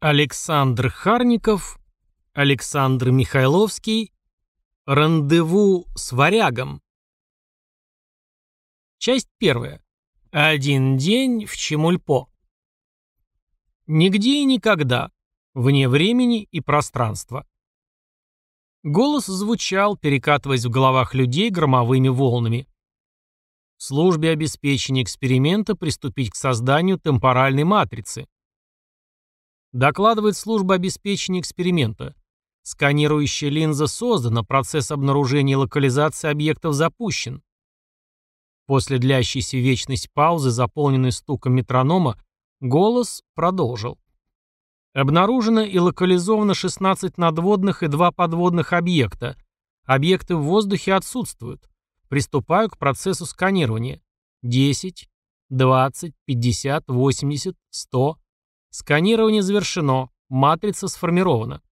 Александр Харников, Александр Михайловский, Рандеву с варягом. Часть первая. Один день в Чемульпо. Нигде и никогда, вне времени и пространства. Голос звучал, перекатываясь в головах людей громовыми волнами. В службе обеспечения эксперимента приступить к созданию темпоральной матрицы. Докладывает служба обеспечения эксперимента. Сканирующая линза создана, процесс обнаружения и локализации объектов запущен. После длящейся вечность паузы, заполненной стуком метронома, голос продолжил. Обнаружено и локализовано 16 надводных и 2 подводных объекта. Объекты в воздухе отсутствуют. Приступаю к процессу сканирования. 10, 20, 50, 80, 100. Сканирование завершено. Матрица сформирована.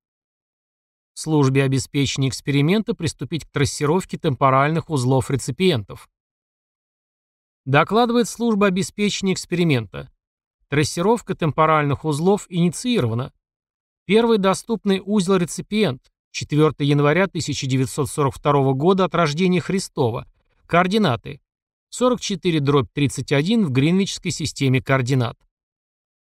Службе обеспечения эксперимента приступить к трассировке темпоральных узлов реципиентов. Докладывает служба обеспечения эксперимента. Трассировка темпоральных узлов инициирована. Первый доступный узел реципиент. 4 января 1942 года от рождения Христова. Координаты. 44 дробь 31 в Гринвичской системе координат.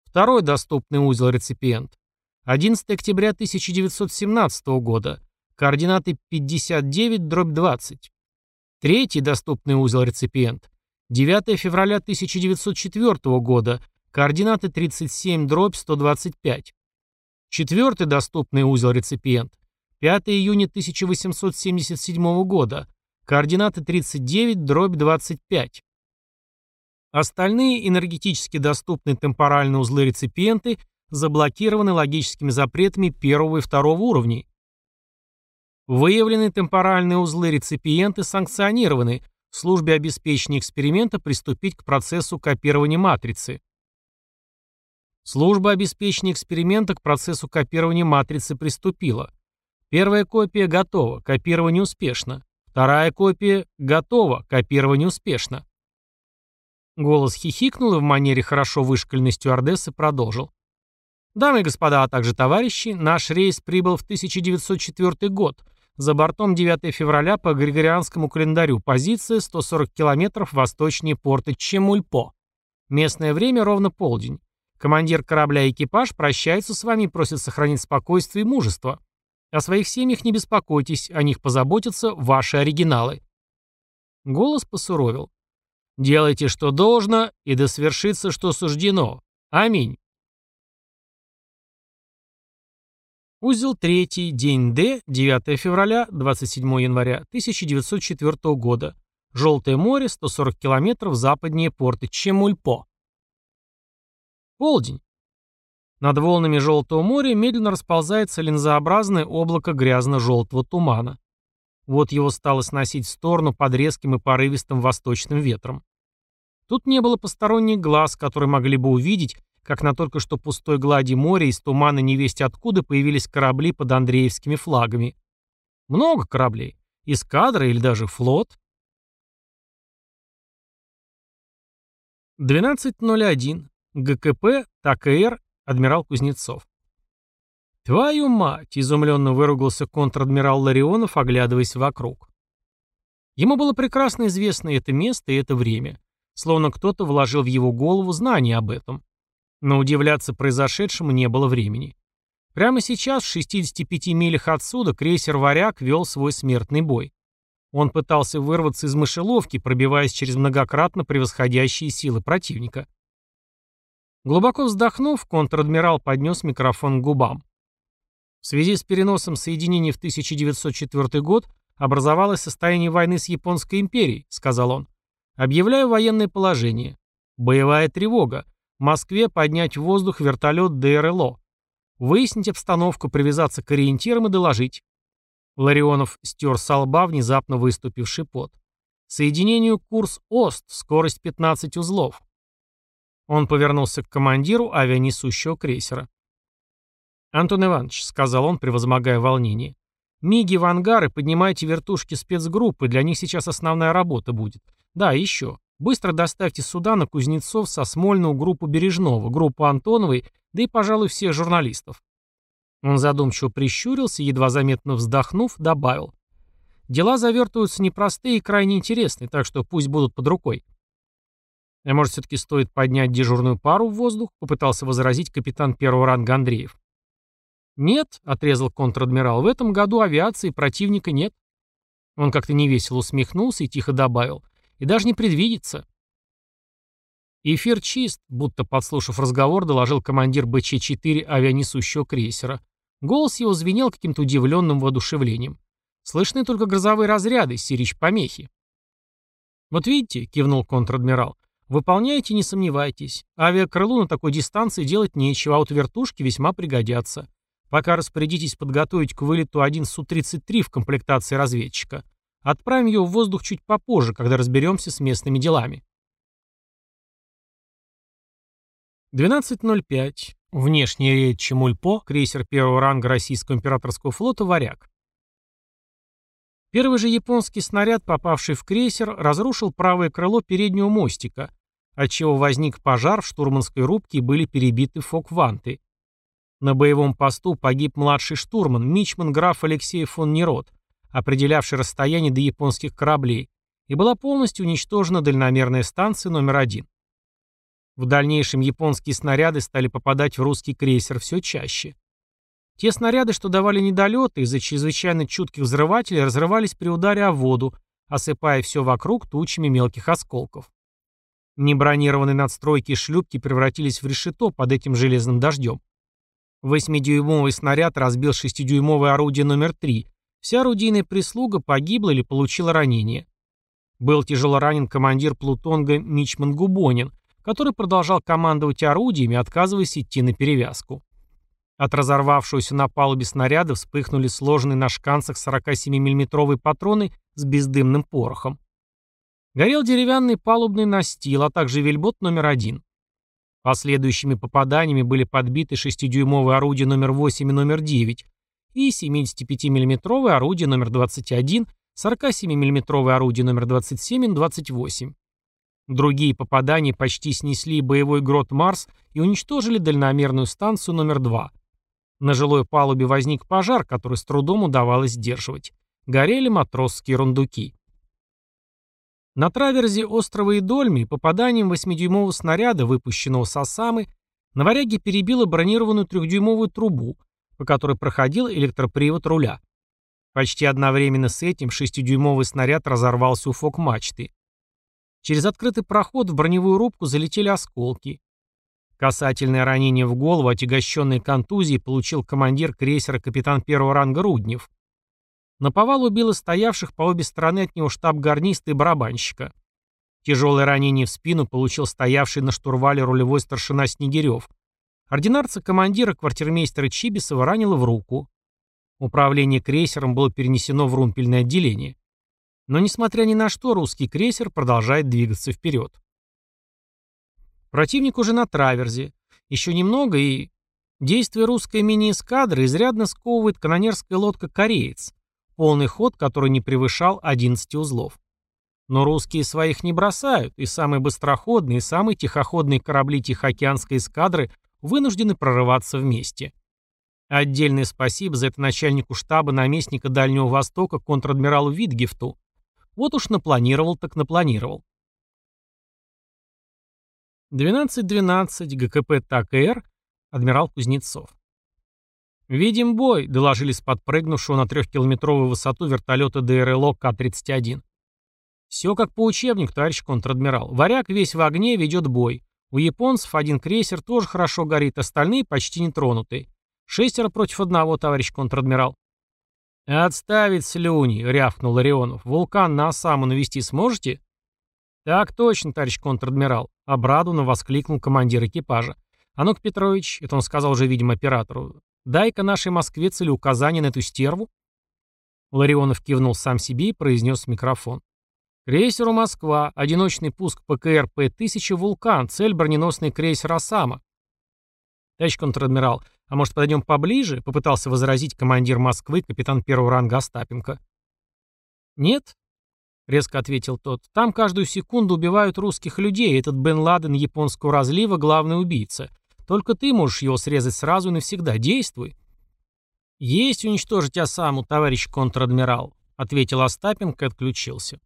Второй доступный узел реципиент. 11 октября 1917 года. Координаты 59 дробь 20. Третий доступный узел реципиент. 9 февраля 1904 года. Координаты 37 дробь 125. Четвертый доступный узел реципиент. 5 июня 1877 года. Координаты 39 дробь 25. Остальные энергетически доступные темпоральные узлы-реципиенты заблокированы логическими запретами первого и второго уровней. Выявленные темпоральные узлы-реципиенты санкционированы службе обеспечения эксперимента приступить к процессу копирования матрицы. Служба обеспечения эксперимента к процессу копирования матрицы приступила. Первая копия готова, копирование успешно. Вторая копия готова, копирование успешно. Голос хихикнул и в манере хорошо вышкаленной стюардессы продолжил. Дамы и господа, а также товарищи, наш рейс прибыл в 1904 год. За бортом 9 февраля по григорианскому календарю. Позиция 140 километров восточнее порта Чемульпо. Местное время ровно полдень. Командир корабля и экипаж прощаются с вами и просят сохранить спокойствие и мужество. О своих семьях не беспокойтесь, о них позаботятся ваши оригиналы. Голос посуровил. Делайте, что должно, и да свершится, что суждено. Аминь. Узел 3, день Д, 9 февраля, 27 января 1904 года. Желтое море, 140 километров западнее порта Чемульпо. Полдень. Над волнами Желтого моря медленно расползается линзообразное облако грязно-желтого тумана. Вот его стало сносить в сторону под резким и порывистым восточным ветром. Тут не было посторонних глаз, которые могли бы увидеть, как на только что пустой глади моря из тумана невесть откуда появились корабли под Андреевскими флагами. Много кораблей. Эскадра или даже флот. 12.01. ГКП, ТАКР, адмирал Кузнецов. «Твою мать!» — изумленно выругался контр-адмирал Ларионов, оглядываясь вокруг. Ему было прекрасно известно это место и это время, словно кто-то вложил в его голову знание об этом. Но удивляться произошедшему не было времени. Прямо сейчас, в 65 милях отсюда, крейсер «Варяг» вел свой смертный бой. Он пытался вырваться из мышеловки, пробиваясь через многократно превосходящие силы противника. Глубоко вздохнув, контр-адмирал поднес микрофон к губам. В связи с переносом соединений в 1904 год образовалось состояние войны с Японской империей, сказал он. Объявляю военное положение. Боевая тревога. В Москве поднять в воздух вертолет ДРЛО. Выяснить обстановку, привязаться к ориентирам и доложить. Ларионов стер с лба внезапно выступивший пот. Соединению курс ОСТ, скорость 15 узлов. Он повернулся к командиру авианесущего крейсера. «Антон Иванович», — сказал он, превозмогая волнение, — «миги в ангары, поднимайте вертушки спецгруппы, для них сейчас основная работа будет. Да, еще. Быстро доставьте сюда на Кузнецов со Смольного группу Бережного, группу Антоновой, да и, пожалуй, всех журналистов. Он задумчиво прищурился, едва заметно вздохнув, добавил. Дела завертываются непростые и крайне интересные, так что пусть будут под рукой. А может, все-таки стоит поднять дежурную пару в воздух? Попытался возразить капитан первого ранга Андреев. Нет, отрезал контр-адмирал, в этом году авиации противника нет. Он как-то невесело усмехнулся и тихо добавил. И даже не предвидится. Эфир чист, будто подслушав разговор, доложил командир БЧ-4 авианесущего крейсера. Голос его звенел каким-то удивленным воодушевлением. Слышны только грозовые разряды, сирич помехи. «Вот видите», — кивнул контр-адмирал, — «выполняйте, не сомневайтесь. Авиакрылу на такой дистанции делать нечего, а вот вертушки весьма пригодятся. Пока распорядитесь подготовить к вылету один Су-33 в комплектации разведчика. Отправим ее в воздух чуть попозже, когда разберемся с местными делами. 12.05. Внешний рейд Чемульпо, крейсер первого ранга российского императорского флота «Варяг». Первый же японский снаряд, попавший в крейсер, разрушил правое крыло переднего мостика, отчего возник пожар в штурманской рубке и были перебиты фок-ванты. На боевом посту погиб младший штурман, мичман граф Алексей фон Нерот, определявший расстояние до японских кораблей, и была полностью уничтожена дальномерная станция номер один. В дальнейшем японские снаряды стали попадать в русский крейсер все чаще. Те снаряды, что давали недолеты, из-за чрезвычайно чутких взрывателей разрывались при ударе о воду, осыпая все вокруг тучами мелких осколков. Небронированные надстройки и шлюпки превратились в решето под этим железным дождем. Восьмидюймовый снаряд разбил шестидюймовое орудие номер три. Вся орудийная прислуга погибла или получила ранение. Был тяжело ранен командир Плутонга Мичман Губонин, который продолжал командовать орудиями, отказываясь идти на перевязку. От разорвавшегося на палубе снаряда вспыхнули сложенные на шканцах 47 миллиметровые патроны с бездымным порохом. Горел деревянный палубный настил, а также вельбот номер один. Последующими попаданиями были подбиты 6-дюймовые орудия номер 8 и номер 9 и 75 миллиметровые орудия номер 21, 47 миллиметровые орудия номер 27 и 28. Другие попадания почти снесли боевой грот «Марс» и уничтожили дальномерную станцию номер 2. На жилой палубе возник пожар, который с трудом удавалось сдерживать. Горели матросские рундуки. На траверзе острова Идольми попаданием 8-дюймового снаряда, выпущенного с Осамы, на варяге перебило бронированную трехдюймовую трубу, по которой проходил электропривод руля. Почти одновременно с этим 6-дюймовый снаряд разорвался у фок-мачты. Через открытый проход в броневую рубку залетели осколки. Касательное ранение в голову, отягощенной контузией, получил командир крейсера капитан первого ранга Руднев. На повал убило стоявших по обе стороны от него штаб-гарниста и барабанщика. Тяжелое ранение в спину получил стоявший на штурвале рулевой старшина Снегирев. Ординарца-командира квартирмейстера Чибисова ранило в руку. Управление крейсером было перенесено в румпельное отделение. Но, несмотря ни на что, русский крейсер продолжает двигаться вперед. Противник уже на траверзе. Еще немного и... Действие русской мини-эскадры изрядно сковывает канонерская лодка «Кореец», полный ход, который не превышал 11 узлов. Но русские своих не бросают, и самые быстроходные, и самые тихоходные корабли Тихоокеанской эскадры вынуждены прорываться вместе. Отдельное спасибо за это начальнику штаба наместника Дальнего Востока контр-адмиралу Витгефту. Вот уж напланировал так напланировал. 12.12 ГКП ТАКР, адмирал Кузнецов. «Видим бой», — доложили с подпрыгнувшего на трехкилометровую высоту вертолета ДРЛО К-31. «Все как по учебнику, товарищ контр-адмирал. Варяг весь в огне, ведет бой. У японцев один крейсер тоже хорошо горит, остальные почти не тронуты. Шестеро против одного, товарищ контр-адмирал». «Отставить слюни», — рявкнул Ларионов. «Вулкан на Осаму навести сможете?» «Так точно, товарищ контр-адмирал», — обрадованно воскликнул командир экипажа. «А ну-ка, Петрович», — это он сказал уже, видимо, оператору, Дай-ка нашей Москве целеуказание на эту стерву. Ларионов кивнул сам себе и произнес в микрофон. Крейсеру «Москва», одиночный пуск ПКР П-1000 «Вулкан», цель броненосный крейсер «Осама». Товарищ контр-адмирал, а может подойдем поближе? Попытался возразить командир Москвы, капитан первого ранга Остапенко. Нет? — резко ответил тот. «Там каждую секунду убивают русских людей, этот Бен Ладен японского разлива — главный убийца. Только ты можешь его срезать сразу и навсегда. Действуй». «Есть уничтожить Осаму, товарищ контр-адмирал», — ответил Остапенко и отключился.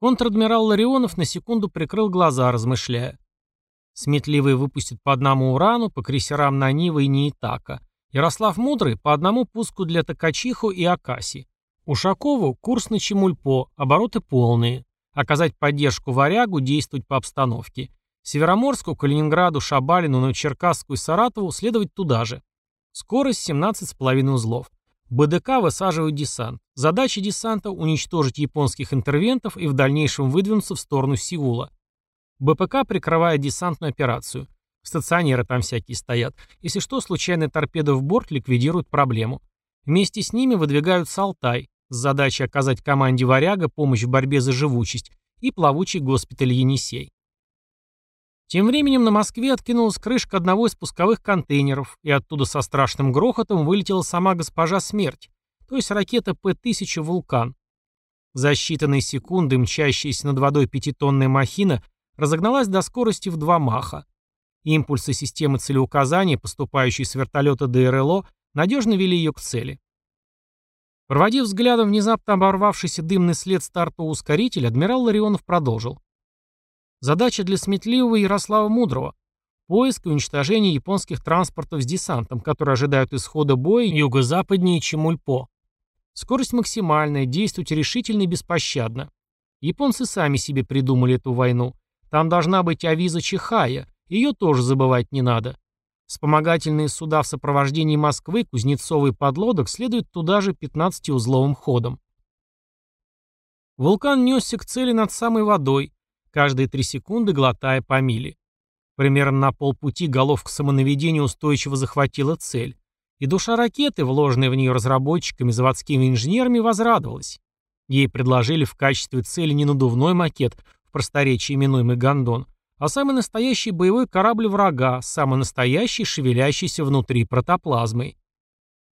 Контр-адмирал Ларионов на секунду прикрыл глаза, размышляя. Сметливый выпустит по одному урану, по крейсерам Нанива и Неитака. Ярослав Мудрый по одному пуску для Токачиху и Акаси. Ушакову курс на Чемульпо, обороты полные. Оказать поддержку Варягу, действовать по обстановке. Североморску, Калининграду, Шабалину, Новочеркасску и Саратову следовать туда же. Скорость 17,5 узлов. БДК высаживают десант. Задача десанта – уничтожить японских интервентов и в дальнейшем выдвинуться в сторону Сеула. БПК прикрывает десантную операцию. Стационеры там всякие стоят. Если что, случайная торпеда в борт ликвидирует проблему. Вместе с ними выдвигаются Алтай с задачей оказать команде «Варяга» помощь в борьбе за живучесть и плавучий госпиталь «Енисей». Тем временем на Москве откинулась крышка одного из пусковых контейнеров, и оттуда со страшным грохотом вылетела сама госпожа Смерть, то есть ракета П-1000 «Вулкан». За считанные секунды мчащаяся над водой пятитонная махина разогналась до скорости в два маха. Импульсы системы целеуказания, поступающие с вертолета ДРЛО, надежно вели ее к цели. Проводив взглядом внезапно оборвавшийся дымный след стартового ускорителя, адмирал Ларионов продолжил. Задача для сметливого Ярослава Мудрого – поиск и уничтожение японских транспортов с десантом, которые ожидают исхода боя юго-западнее Чемульпо. Скорость максимальная, действовать решительно и беспощадно. Японцы сами себе придумали эту войну. Там должна быть авиза Чихая, ее тоже забывать не надо. Вспомогательные суда в сопровождении Москвы, Кузнецова подлодок следуют туда же 15-узловым ходом. Вулкан несся к цели над самой водой, каждые три секунды глотая по миле. Примерно на полпути головка самонаведения устойчиво захватила цель, и душа ракеты, вложенная в нее разработчиками, заводскими инженерами, возрадовалась. Ей предложили в качестве цели не надувной макет, в просторечии именуемый «Гондон», а самый настоящий боевой корабль врага, самый настоящий, шевелящийся внутри протоплазмой.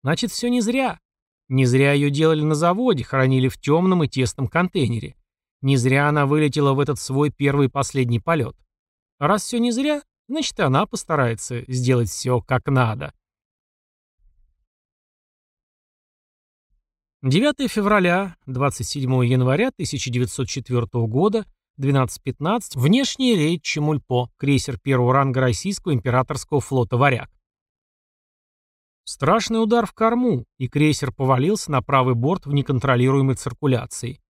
Значит, все не зря. Не зря ее делали на заводе, хранили в темном и тесном контейнере. Не зря она вылетела в этот свой первый и последний полет. Раз все не зря, значит, она постарается сделать все как надо. 9 февраля, 27 января 1904 года, 12.15, внешний рейд Чемульпо, крейсер первого ранга российского императорского флота «Варяг». Страшный удар в корму, и крейсер повалился на правый борт в неконтролируемой циркуляции.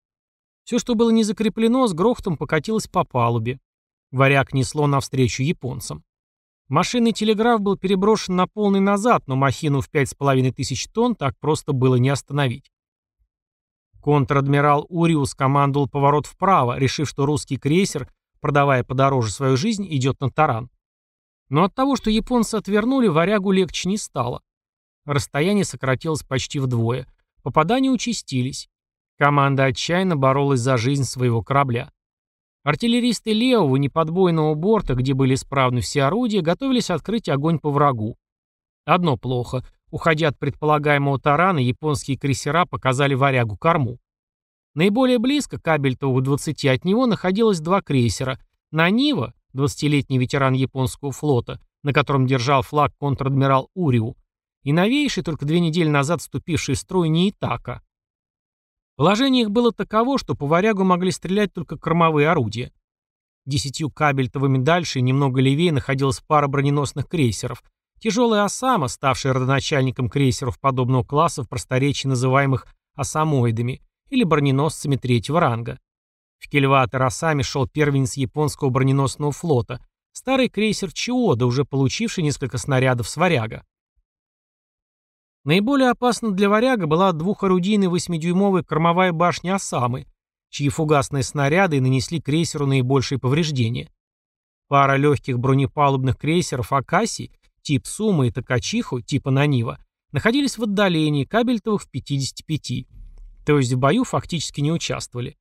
Все, что было не закреплено, с грохотом покатилось по палубе. Варяг несло навстречу японцам. Машинный телеграф был переброшен на полный назад, но махину в пять с половиной тысяч тонн так просто было не остановить. Контр-адмирал Уриус командовал поворот вправо, решив, что русский крейсер, продавая подороже свою жизнь, идет на таран. Но от того, что японцы отвернули, варягу легче не стало. Расстояние сократилось почти вдвое. Попадания участились. Команда отчаянно боролась за жизнь своего корабля. Артиллеристы левого, неподбойного борта, где были исправны все орудия, готовились открыть огонь по врагу. Одно плохо. Уходя от предполагаемого тарана, японские крейсера показали варягу корму. Наиболее близко, кабельтову 20 от него, находилось два крейсера. Нанива, 20-летний ветеран японского флота, на котором держал флаг контр-адмирал Уриу, и новейший, только две недели назад вступивший в строй Ниитака. Положение их было таково, что по варягу могли стрелять только кормовые орудия. Десятью кабельтовыми дальше и немного левее находилась пара броненосных крейсеров. Тяжелая «Осама», ставшая родоначальником крейсеров подобного класса в просторечии называемых «осамоидами», или броненосцами третьего ранга. В кильватер «Осаме» шел первенец японского броненосного флота, старый крейсер «Чиода», уже получивший несколько снарядов с варяга. Наиболее опасна для «Варяга» была двухорудийная восьмидюймовая кормовая башня «Осамы», чьи фугасные снаряды нанесли крейсеру наибольшие повреждения. Пара легких бронепалубных крейсеров «Акаси», тип «Сума» и «Токачиху», типа «Нанива», находились в отдалении, кабельтовых в 55, то есть в бою фактически не участвовали.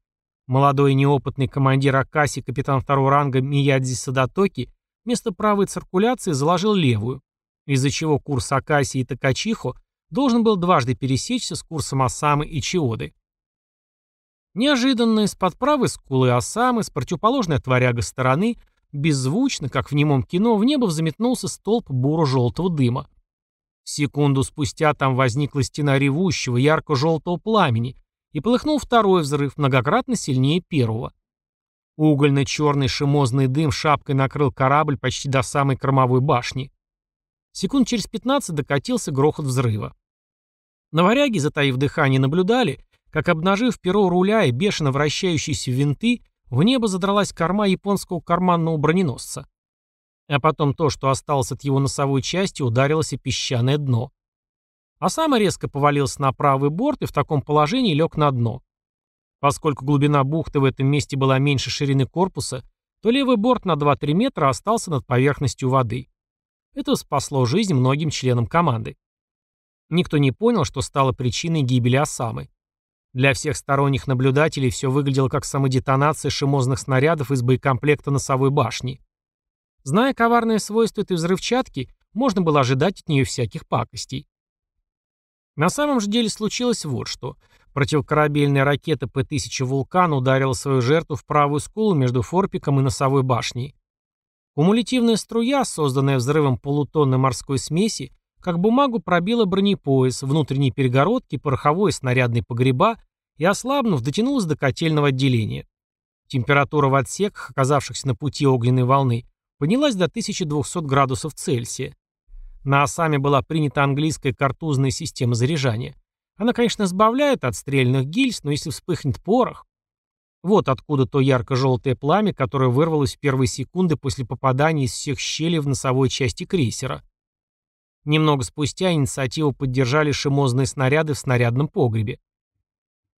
Молодой неопытный командир Акаси, капитан второго ранга Миядзи Садатоки, вместо правой циркуляции заложил левую, из-за чего курс Акаси и Токачиху должен был дважды пересечься с курсом Осамы и Чиоды. Неожиданно из-под правой скулы Осамы с противоположной от варяга стороны, беззвучно, как в немом кино, в небо взметнулся столб буро-желтого дыма. Секунду спустя там возникла стена ревущего, ярко-желтого пламени, и полыхнул второй взрыв, многократно сильнее первого. Угольно-черный шимозный дым шапкой накрыл корабль почти до самой кормовой башни. Секунд через 15 докатился грохот взрыва. На варяге, затаив дыхание, наблюдали, как, обнажив перо руля и бешено вращающиеся винты, в небо задралась корма японского карманного броненосца. А потом то, что осталось от его носовой части, ударилось о песчаное дно. А сам резко повалился на правый борт и в таком положении лег на дно. Поскольку глубина бухты в этом месте была меньше ширины корпуса, то левый борт на 2-3 метра остался над поверхностью воды. Это спасло жизнь многим членам команды. Никто не понял, что стало причиной гибели Осамы. Для всех сторонних наблюдателей все выглядело как самодетонация шимозных снарядов из боекомплекта носовой башни. Зная коварные свойства этой взрывчатки, можно было ожидать от нее всяких пакостей. На самом же деле случилось вот что. Противокорабельная ракета П-1000 «Вулкан» ударила свою жертву в правую скулу между форпиком и носовой башней. Кумулятивная струя, созданная взрывом полутонны морской смеси, как бумагу пробила бронепояс, внутренние перегородки, пороховой и снарядный погреба и, ослабнув, дотянулась до котельного отделения. Температура в отсеках, оказавшихся на пути огненной волны, поднялась до 1200 градусов Цельсия. На Осаме была принята английская картузная система заряжания. Она, конечно, избавляет от стрельных гильз, но если вспыхнет порох... Вот откуда то ярко-желтое пламя, которое вырвалось в первые секунды после попадания из всех щелей в носовой части крейсера. Немного спустя инициативу поддержали шимозные снаряды в снарядном погребе.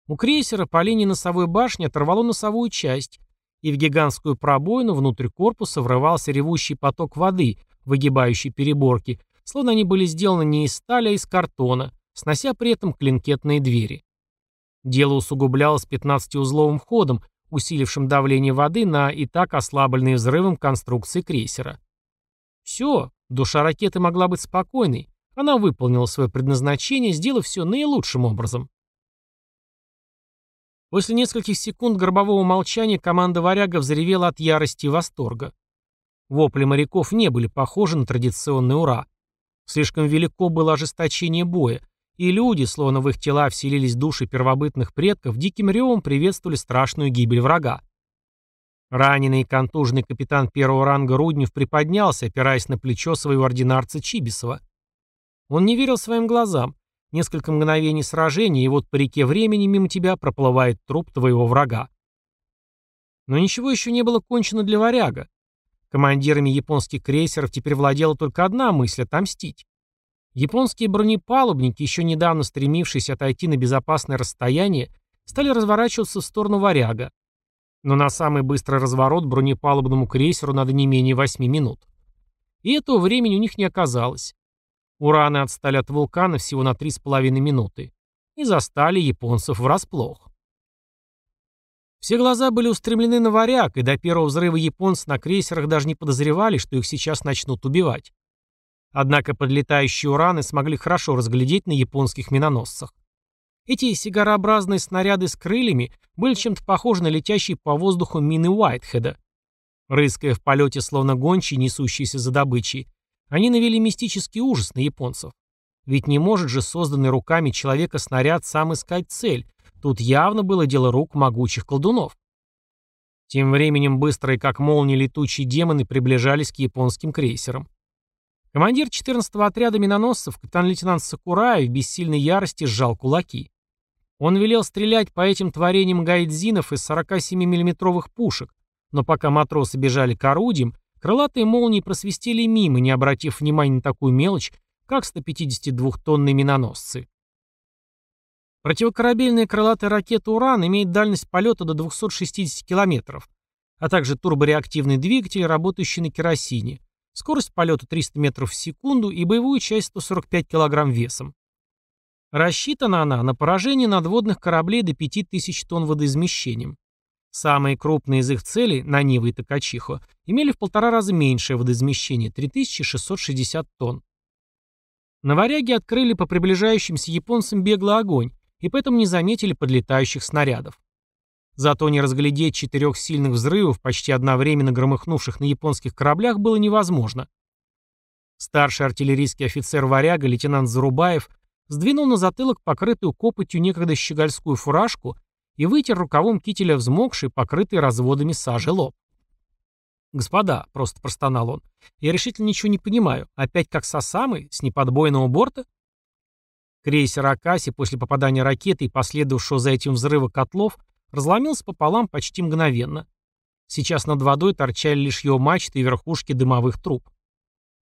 У крейсера по линии носовой башни оторвало носовую часть, и в гигантскую пробоину внутрь корпуса врывался ревущий поток воды, выгибающий переборки, словно они были сделаны не из стали, а из картона, снося при этом клинкетные двери. Дело усугублялось 15-узловым ходом, усилившим давление воды на и так ослабленные взрывом конструкции крейсера. Все, Душа ракеты могла быть спокойной. Она выполнила свое предназначение, сделав все наилучшим образом. После нескольких секунд гробового молчания команда варяга взревела от ярости и восторга. Вопли моряков не были похожи на традиционный «Ура». Слишком велико было ожесточение боя, и люди, словно в их тела вселились души первобытных предков, диким ревом приветствовали страшную гибель врага. Раненый и контуженный капитан первого ранга Руднев приподнялся, опираясь на плечо своего ординарца Чибисова. Он не верил своим глазам. Несколько мгновений сражения, и вот по реке времени мимо тебя проплывает труп твоего врага. Но ничего еще не было кончено для варяга. Командирами японских крейсеров теперь владела только одна мысль — отомстить. Японские бронепалубники, еще недавно стремившиеся отойти на безопасное расстояние, стали разворачиваться в сторону варяга. Но на самый быстрый разворот бронепалубному крейсеру надо не менее 8 минут. И этого времени у них не оказалось. Ураны отстали от вулкана всего на 3,5 минуты. И застали японцев врасплох. Все глаза были устремлены на варяг, и до первого взрыва японцы на крейсерах даже не подозревали, что их сейчас начнут убивать. Однако подлетающие ураны смогли хорошо разглядеть на японских миноносцах. Эти сигарообразные снаряды с крыльями были чем-то похожи на летящие по воздуху мины Уайтхеда. Рыская в полете, словно гончие, несущиеся за добычей, они навели мистический ужас на японцев. Ведь не может же созданный руками человека снаряд сам искать цель. Тут явно было дело рук могучих колдунов. Тем временем быстрые, как молнии, летучие демоны приближались к японским крейсерам. Командир 14-го отряда миноносцев, капитан-лейтенант Сакураев, в бессильной ярости сжал кулаки. Он велел стрелять по этим творениям гайдзинов из 47 миллиметровых пушек, но пока матросы бежали к орудиям, крылатые молнии просвистели мимо, не обратив внимания на такую мелочь, как 152-тонные миноносцы. Противокорабельная крылатая ракета «Уран» имеет дальность полета до 260 км, а также турбореактивный двигатель, работающий на керосине, скорость полета 300 метров в секунду и боевую часть 145 кг весом. Рассчитана она на поражение надводных кораблей до 5000 тонн водоизмещением. Самые крупные из их целей, на Нивы и Токачихо, имели в полтора раза меньшее водоизмещение – 3660 тонн. На варяге открыли по приближающимся японцам беглый огонь и поэтому не заметили подлетающих снарядов. Зато не разглядеть четырех сильных взрывов, почти одновременно громыхнувших на японских кораблях, было невозможно. Старший артиллерийский офицер «Варяга» лейтенант Зарубаев сдвинул на затылок покрытую копотью некогда щегольскую фуражку и вытер рукавом кителя взмокший, покрытый разводами сажи лоб. «Господа», — просто простонал он, — «я решительно ничего не понимаю. Опять как с Осамой, с неподбойного борта?» Крейсер Акаси после попадания ракеты и последовавшего за этим взрыва котлов разломился пополам почти мгновенно. Сейчас над водой торчали лишь его мачты и верхушки дымовых труб.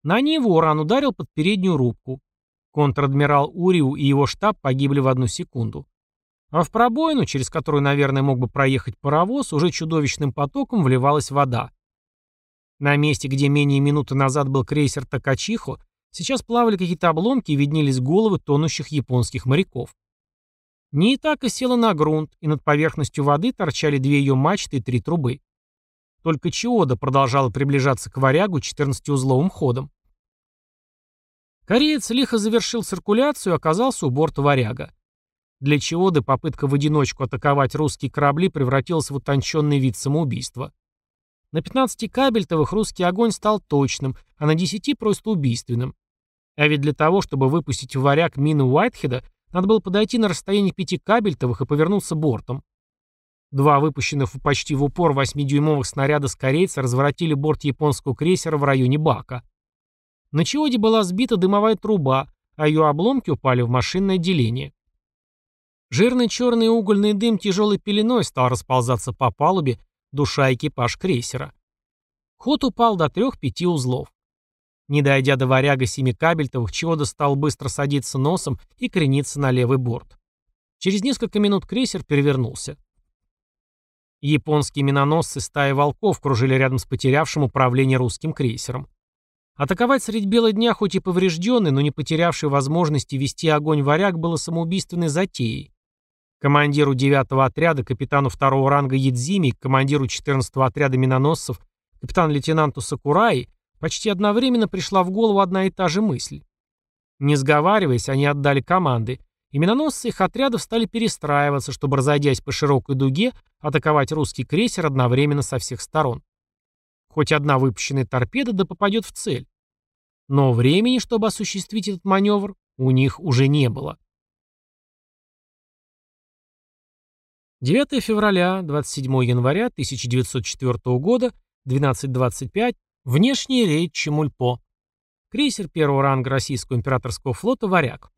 На ней ворон ударил под переднюю рубку. Контр-адмирал Уриу и его штаб погибли в одну секунду. А в пробоину, через которую, наверное, мог бы проехать паровоз, уже чудовищным потоком вливалась вода. На месте, где менее минуты назад был крейсер Такачихо, сейчас плавали какие-то обломки и виднелись головы тонущих японских моряков. Неитака села на грунт, и над поверхностью воды торчали две ее мачты и три трубы. Только Чиода продолжала приближаться к варягу 14-узловым ходом. Кореец лихо завершил циркуляцию и оказался у борта варяга. Для Чиоды попытка в одиночку атаковать русские корабли превратилась в утонченный вид самоубийства. На 15 кабельтовых русский огонь стал точным, а на 10 просто убийственным. А ведь для того, чтобы выпустить в варяг мины Уайтхеда, надо было подойти на расстояние 5 кабельтовых и повернуться бортом. Два выпущенных почти в упор 8-дюймовых снаряда с корейца разворотили борт японского крейсера в районе Бака. На Чиоде была сбита дымовая труба, а ее обломки упали в машинное отделение. Жирный черный угольный дым тяжелой пеленой стал расползаться по палубе, душа экипаж крейсера. Ход упал до трех-пяти узлов. Не дойдя до варяга семи кабельтовых, Чиода стал быстро садиться носом и крениться на левый борт. Через несколько минут крейсер перевернулся. Японские миноносцы стаи волков кружили рядом с потерявшим управление русским крейсером. Атаковать средь бела дня, хоть и поврежденный, но не потерявший возможности вести огонь варяг, было самоубийственной затеей. Командиру 9-го отряда, капитану 2-го ранга Едзими, командиру 14-го отряда миноносцев, капитан-лейтенанту Сакураи, почти одновременно пришла в голову одна и та же мысль. Не сговариваясь, они отдали команды, и миноносцы их отрядов стали перестраиваться, чтобы, разойдясь по широкой дуге, атаковать русский крейсер одновременно со всех сторон. Хоть одна выпущенная торпеда да попадет в цель. Но времени, чтобы осуществить этот маневр, у них уже не было. 9 февраля, 27 января 1904 года, 12.25, внешний рейд Чемульпо. Крейсер первого ранга российского императорского флота «Варяг».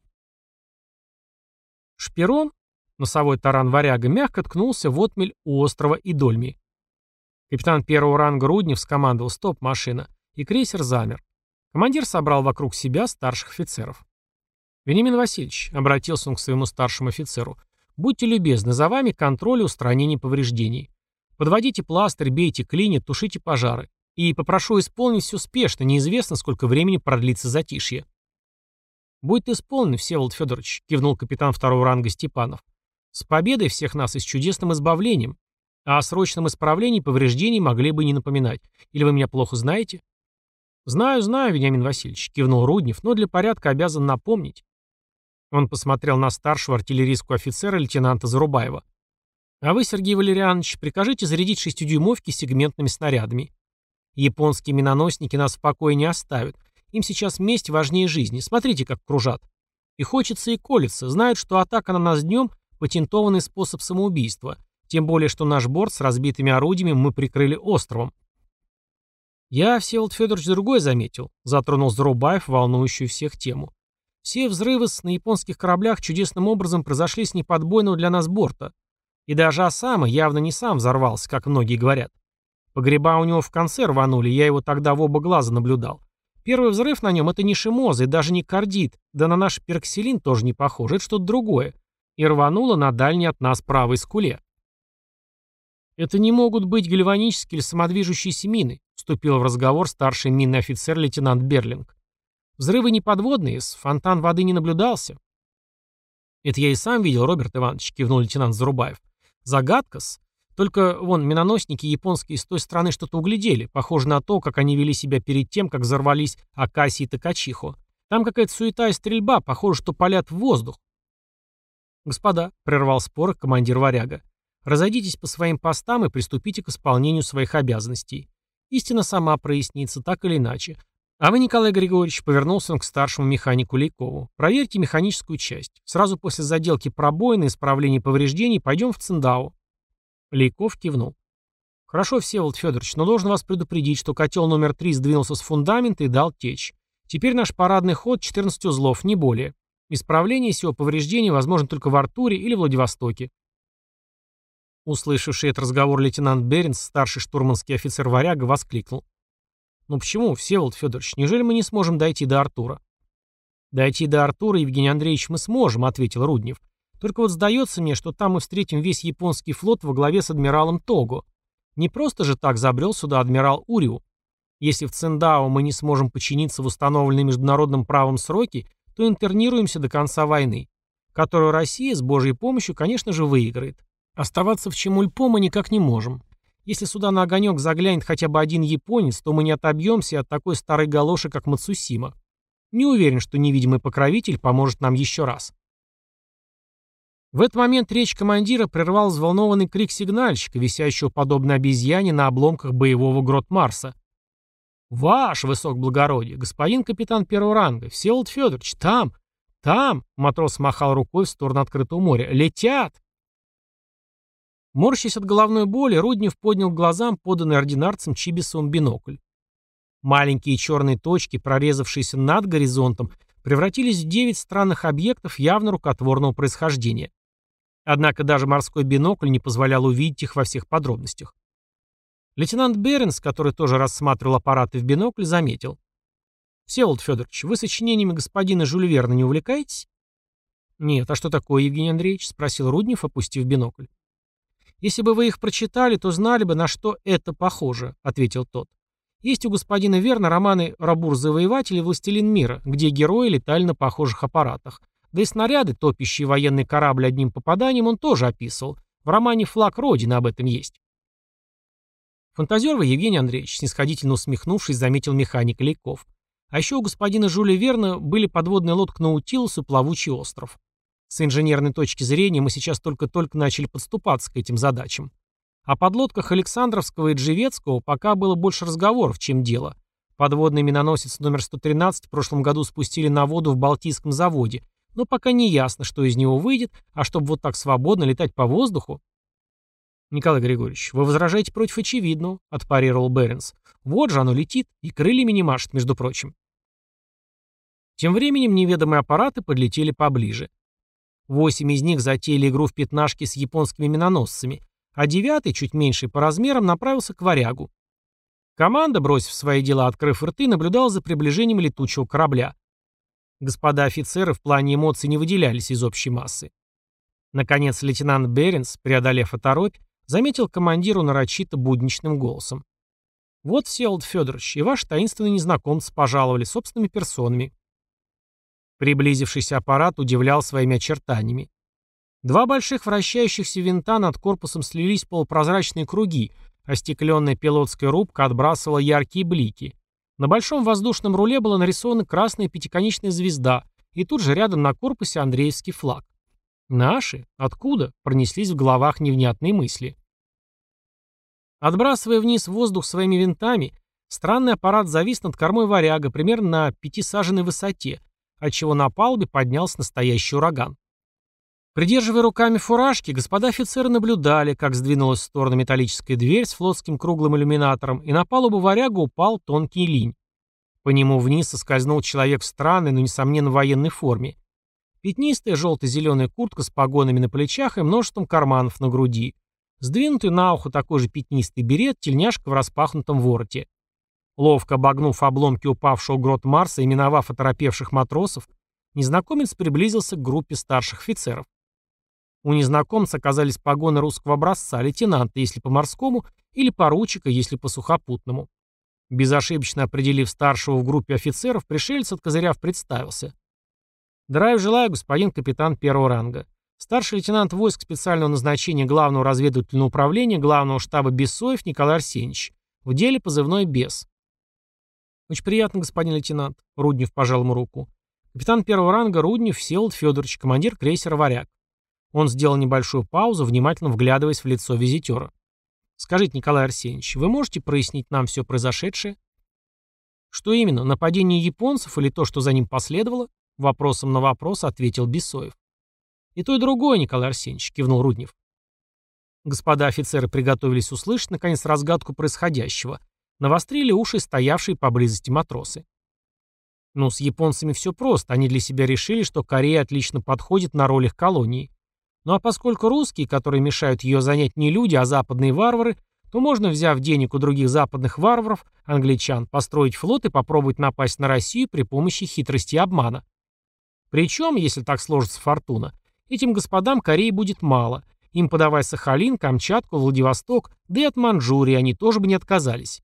Шпирон, носовой таран «Варяга», мягко ткнулся в отмель у острова Идольми. Капитан первого ранга Руднев скомандовал «Стоп, машина», и крейсер замер. Командир собрал вокруг себя старших офицеров. «Вениамин Васильевич», — обратился он к своему старшему офицеру, — Будьте любезны, за вами контроль и устранение повреждений. Подводите пластырь, бейте клини, тушите пожары. И попрошу исполнить все спешно, неизвестно, сколько времени продлится затишье. «Будет исполнен, Всеволод Федорович», — кивнул капитан второго ранга Степанов. «С победой всех нас и с чудесным избавлением. А о срочном исправлении повреждений могли бы не напоминать. Или вы меня плохо знаете?» «Знаю, знаю, Вениамин Васильевич», — кивнул Руднев, но для порядка обязан напомнить. Он посмотрел на старшего артиллерийского офицера лейтенанта Зарубаева. «А вы, Сергей Валерьянович, прикажите зарядить шестидюймовки сегментными снарядами. Японские миноносники нас в покое не оставят. Им сейчас месть важнее жизни. Смотрите, как кружат. И хочется и колется. Знают, что атака на нас днем – патентованный способ самоубийства. Тем более, что наш борт с разбитыми орудиями мы прикрыли островом. Я, Всеволод Федорович, другой заметил, затронул Зарубаев волнующую всех тему. Все взрывы на японских кораблях чудесным образом произошли с неподбойного для нас борта. И даже Осама явно не сам взорвался, как многие говорят. Погреба у него в конце рванули, я его тогда в оба глаза наблюдал. Первый взрыв на нем — это не шимоза и даже не кардит, да на наш перкселин тоже не похоже, это что-то другое. И рвануло на дальней от нас правой скуле. «Это не могут быть гальванические или самодвижущиеся мины», вступил в разговор старший минный офицер лейтенант Берлинг. Взрывы не подводные, с фонтан воды не наблюдался. Это я и сам видел, Роберт Иванович, кивнул лейтенант Зарубаев. Загадка-с. Только вон миноносники японские с той стороны что-то углядели, похоже на то, как они вели себя перед тем, как взорвались Акаси и Такачихо. Там какая-то суета и стрельба, похоже, что палят в воздух. «Господа», — прервал спор командир варяга, Разойдитесь по своим постам и приступите к исполнению своих обязанностей. Истина сама прояснится, так или иначе. А вы, Николай Григорьевич, повернулся он к старшему механику Лейкову. Проверьте механическую часть. Сразу после заделки пробоины и исправления повреждений пойдем в Циндау. Лейков кивнул. Хорошо, Всеволод Федорович, но должен вас предупредить, что котел номер 3 сдвинулся с фундамента и дал течь. Теперь наш парадный ход 14 узлов, не более. Исправление сего повреждения возможно только в Артуре или Владивостоке. Услышавший этот разговор лейтенант Беренс, старший штурманский офицер «Варяга», воскликнул. «Ну почему, Всеволод Федорович, неужели мы не сможем дойти до Артура?» «Дойти до Артура, Евгений Андреевич, мы сможем», — ответил Руднев. «Только вот сдается мне, что там мы встретим весь японский флот во главе с адмиралом Того. Не просто же так забрел сюда адмирал Уриу. Если в Циндао мы не сможем подчиниться в установленные международным правом сроки, то интернируемся до конца войны, которую Россия с Божьей помощью, конечно же, выиграет. Оставаться в Чемульпо мы никак не можем. Если сюда на огонек заглянет хотя бы один японец, то мы не отобьемся от такой старой галоши, как Мацусима. Не уверен, что невидимый покровитель поможет нам еще раз. В этот момент речь командира прервал взволнованный крик сигнальщика, висящего подобно обезьяне на обломках боевого грот Марса. «Ваш, высокоблагородие, господин капитан первого ранга, Всеволод Федорович, там, там!» Матрос махал рукой в сторону открытого моря. «Летят!» Морщась от головной боли, Руднев поднял глазам поданный ординарцем Чибисовым бинокль. Маленькие черные точки, прорезавшиеся над горизонтом, превратились в девять странных объектов явно рукотворного происхождения. Однако даже морской бинокль не позволял увидеть их во всех подробностях. Лейтенант Беренс, который тоже рассматривал аппараты в бинокль, заметил. «Всеволод Федорович, вы сочинениями господина Жюль Верна не увлекаетесь?» «Нет, а что такое, Евгений Андреевич?» — спросил Руднев, опустив бинокль. «Если бы вы их прочитали, то знали бы, на что это похоже», — ответил тот. «Есть у господина Верна романы «Рабур-завоеватель» и «Властелин мира», где герои летали на похожих аппаратах. Да и снаряды, топящие военный корабль одним попаданием, он тоже описывал. В романе «Флаг Родины» об этом есть. Фантазер вы, Евгений Андреевич, снисходительно усмехнувшись, заметил механик Лейков. А еще у господина Жюля Верна были подводная лодка Наутилус и плавучий остров. С инженерной точки зрения мы сейчас только-только начали подступаться к этим задачам. О подлодках Александровского и Джевецкого пока было больше разговоров, чем дело. Подводный миноносец номер 113 в прошлом году спустили на воду в Балтийском заводе, но пока не ясно, что из него выйдет, а чтобы вот так свободно летать по воздуху... «Николай Григорьевич, вы возражаете против очевидного», — отпарировал Беренс. «Вот же оно летит, и крыльями не машет, между прочим». Тем временем неведомые аппараты подлетели поближе. Восемь из них затеяли игру в пятнашки с японскими миноносцами, а девятый, чуть меньший по размерам, направился к варягу. Команда, бросив свои дела, открыв рты, наблюдала за приближением летучего корабля. Господа офицеры в плане эмоций не выделялись из общей массы. Наконец лейтенант Беренс, преодолев оторопь, заметил командиру нарочито будничным голосом. «Вот, Всеволод Федорович, и ваш таинственный незнакомцы пожаловали собственными персонами. Приблизившийся аппарат удивлял своими очертаниями. Два больших вращающихся винта над корпусом слились в полупрозрачные круги, остекленная пилотская рубка отбрасывала яркие блики. На большом воздушном руле была нарисована красная пятиконечная звезда, и тут же рядом на корпусе Андреевский флаг. «Наши? Откуда?» — пронеслись в головах невнятные мысли. Отбрасывая вниз воздух своими винтами, странный аппарат завис над кормой варяга примерно на пятисаженной высоте, отчего на палубе поднялся настоящий ураган. Придерживая руками фуражки, господа офицеры наблюдали, как сдвинулась в сторону металлическая дверь с флотским круглым иллюминатором, и на палубу варяга упал тонкий линь. По нему вниз соскользнул человек в странной, но, несомненно, военной форме. Пятнистая желто-зеленая куртка с погонами на плечах и множеством карманов на груди. Сдвинутый на ухо такой же пятнистый берет, тельняшка в распахнутом вороте. Ловко обогнув обломки упавшего грот Марса и миновав оторопевших матросов, незнакомец приблизился к группе старших офицеров. У незнакомца оказались погоны русского образца, лейтенанта, если по морскому, или поручика, если по сухопутному. Безошибочно определив старшего в группе офицеров, пришелец, откозыряв, представился. «Драйв желаю, господин капитан первого ранга. Старший лейтенант войск специального назначения Главного разведывательного управления Главного штаба Бессоев Николай Арсеньевич. В деле позывной «Бес». «Очень приятно, господин лейтенант», — Руднев пожал ему руку. «Капитан первого ранга Руднев Всеволод Федорович, командир крейсера «Варяг». Он сделал небольшую паузу, внимательно вглядываясь в лицо визитера. «Скажите, Николай Арсеньевич, вы можете прояснить нам все произошедшее?» «Что именно, нападение японцев или то, что за ним последовало?» Вопросом на вопрос ответил Бесоев. «И то, и другое, Николай Арсеньевич», — кивнул Руднев. Господа офицеры приготовились услышать, наконец, разгадку происходящего. Навострили уши стоявшие поблизости матросы. Ну, с японцами все просто. Они для себя решили, что Корея отлично подходит на роль их колонии. Ну а поскольку русские, которые мешают ее занять не люди, а западные варвары, то можно, взяв денег у других западных варваров, англичан, построить флот и попробовать напасть на Россию при помощи хитрости и обмана. Причем, если так сложится фортуна, этим господам Кореи будет мало. Им подавай Сахалин, Камчатку, Владивосток, да и от Манчжурии они тоже бы не отказались.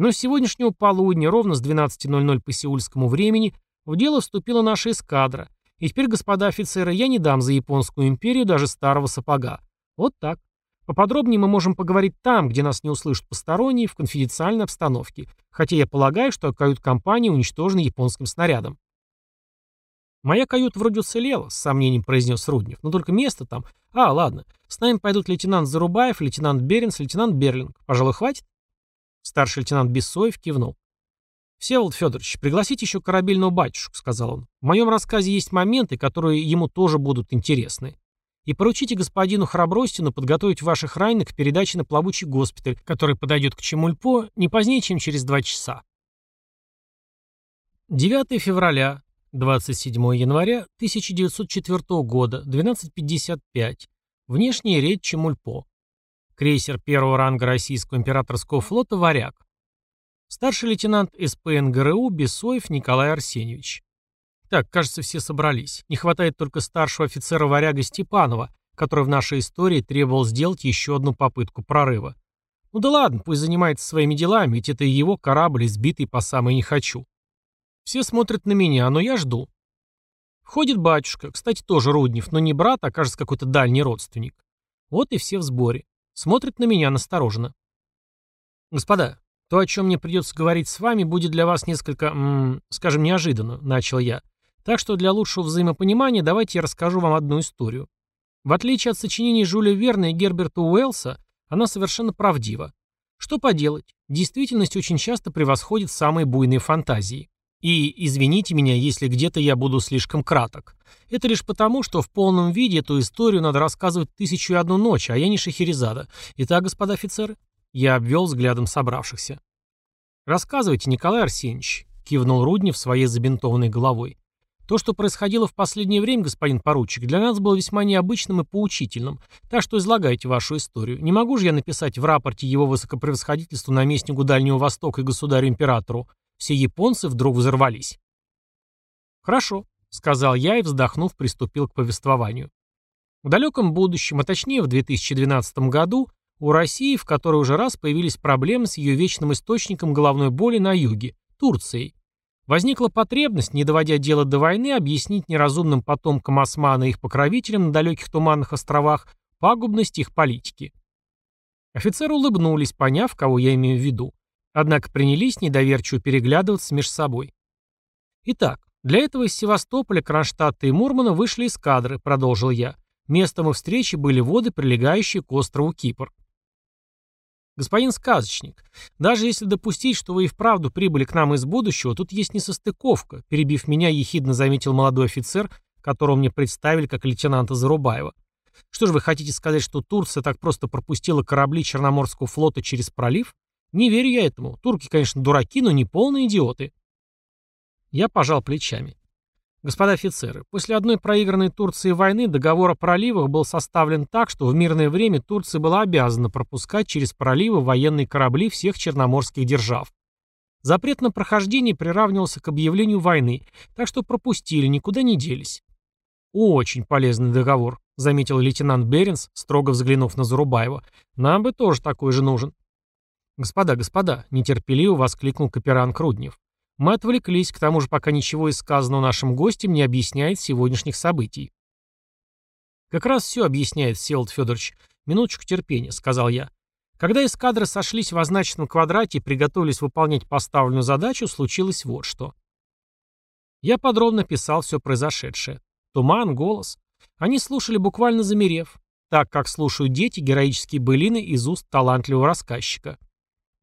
Но с сегодняшнего полудня, ровно с 12.00 по сеульскому времени, в дело вступила наша эскадра. И теперь, господа офицеры, я не дам за Японскую империю даже старого сапога. Вот так. Поподробнее мы можем поговорить там, где нас не услышат посторонние, в конфиденциальной обстановке. Хотя я полагаю, что кают-компания уничтожена японским снарядом. «Моя каюта вроде уцелела», — с сомнением произнес Руднев. «Но только место там... А, ладно. С нами пойдут лейтенант Зарубаев, лейтенант Беренс, лейтенант Берлинг. Пожалуй, хватит?» Старший лейтенант Бессоев кивнул. «Всеволод Федорович, пригласите еще корабельного батюшку», — сказал он. «В моем рассказе есть моменты, которые ему тоже будут интересны. И поручите господину Храбростину подготовить ваших раненых к передаче на плавучий госпиталь, который подойдет к Чемульпо не позднее, чем через два часа». 9 февраля, 27 января 1904 года, 12.55. Внешний рейд Чемульпо. Крейсер первого ранга российского императорского флота «Варяг». Старший лейтенант СПН ГРУ Бесоев Николай Арсеньевич. Так, кажется, все собрались. Не хватает только старшего офицера «Варяга» Степанова, который в нашей истории требовал сделать еще одну попытку прорыва. Ну да ладно, пусть занимается своими делами, ведь это его корабль, избитый по самой не хочу. Все смотрят на меня, но я жду. Входит батюшка, кстати, тоже Руднев, но не брат, а, кажется, какой-то дальний родственник. Вот и все в сборе. Смотрит на меня настороженно. «Господа, то, о чем мне придется говорить с вами, будет для вас несколько, м скажем, неожиданно», — начал я. «Так что для лучшего взаимопонимания давайте я расскажу вам одну историю. В отличие от сочинений Жюля Верна и Герберта Уэллса, она совершенно правдива. Что поделать, действительность очень часто превосходит самые буйные фантазии. И извините меня, если где-то я буду слишком краток. Это лишь потому, что в полном виде эту историю надо рассказывать тысячу и одну ночь, а я не Шахерезада. Итак, господа офицеры, я обвел взглядом собравшихся. «Рассказывайте, Николай Арсеньевич», — кивнул Руднев своей забинтованной головой. «То, что происходило в последнее время, господин поручик, для нас было весьма необычным и поучительным, так что излагайте вашу историю. Не могу же я написать в рапорте его высокопревосходительству наместнику Дальнего Востока и государю-императору, все японцы вдруг взорвались. «Хорошо», — сказал я и, вздохнув, приступил к повествованию. В далеком будущем, а точнее в 2012 году, у России, в которой уже раз появились проблемы с ее вечным источником головной боли на юге, Турцией, возникла потребность, не доводя дело до войны, объяснить неразумным потомкам османа и их покровителям на далеких туманных островах пагубность их политики. Офицеры улыбнулись, поняв, кого я имею в виду. Однако принялись недоверчиво переглядываться между собой. Итак, для этого из Севастополя, Кронштадта и Мурмана вышли эскадры, продолжил я. Местом их встречи были воды, прилегающие к острову Кипр. Господин сказочник, даже если допустить, что вы и вправду прибыли к нам из будущего, тут есть несостыковка, перебив меня, ехидно заметил молодой офицер, которого мне представили как лейтенанта Зарубаева. Что же вы хотите сказать, что Турция так просто пропустила корабли Черноморского флота через пролив? Не верю я этому. Турки, конечно, дураки, но не полные идиоты. Я пожал плечами. Господа офицеры, после одной проигранной Турции войны договор о проливах был составлен так, что в мирное время Турция была обязана пропускать через проливы военные корабли всех черноморских держав. Запрет на прохождение приравнивался к объявлению войны, так что пропустили, никуда не делись. «Очень полезный договор», — заметил лейтенант Беренс, строго взглянув на Зарубаева. «Нам бы тоже такой же нужен». «Господа, господа!» — нетерпеливо воскликнул Каперан Круднев. «Мы отвлеклись, к тому же пока ничего из сказанного нашим гостем не объясняет сегодняшних событий». «Как раз все объясняет, Всеволод Федорович. Минуточку терпения», — сказал я. Когда эскадры сошлись в означенном квадрате и приготовились выполнять поставленную задачу, случилось вот что. Я подробно писал все произошедшее. Туман, голос. Они слушали буквально замерев, так как слушают дети героические былины из уст талантливого рассказчика.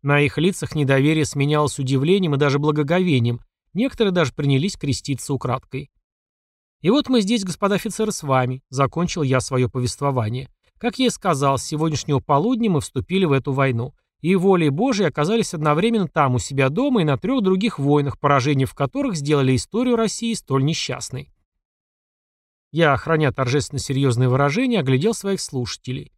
На их лицах недоверие сменялось удивлением и даже благоговением, некоторые даже принялись креститься украдкой. «И вот мы здесь, господа офицеры, с вами», — закончил я свое повествование. Как я и сказал, с сегодняшнего полудня мы вступили в эту войну. И волей Божией оказались одновременно там, у себя дома, и на трех других войнах, поражения в которых сделали историю России столь несчастной. Я, охраня торжественно серьезные выражения, оглядел своих слушателей.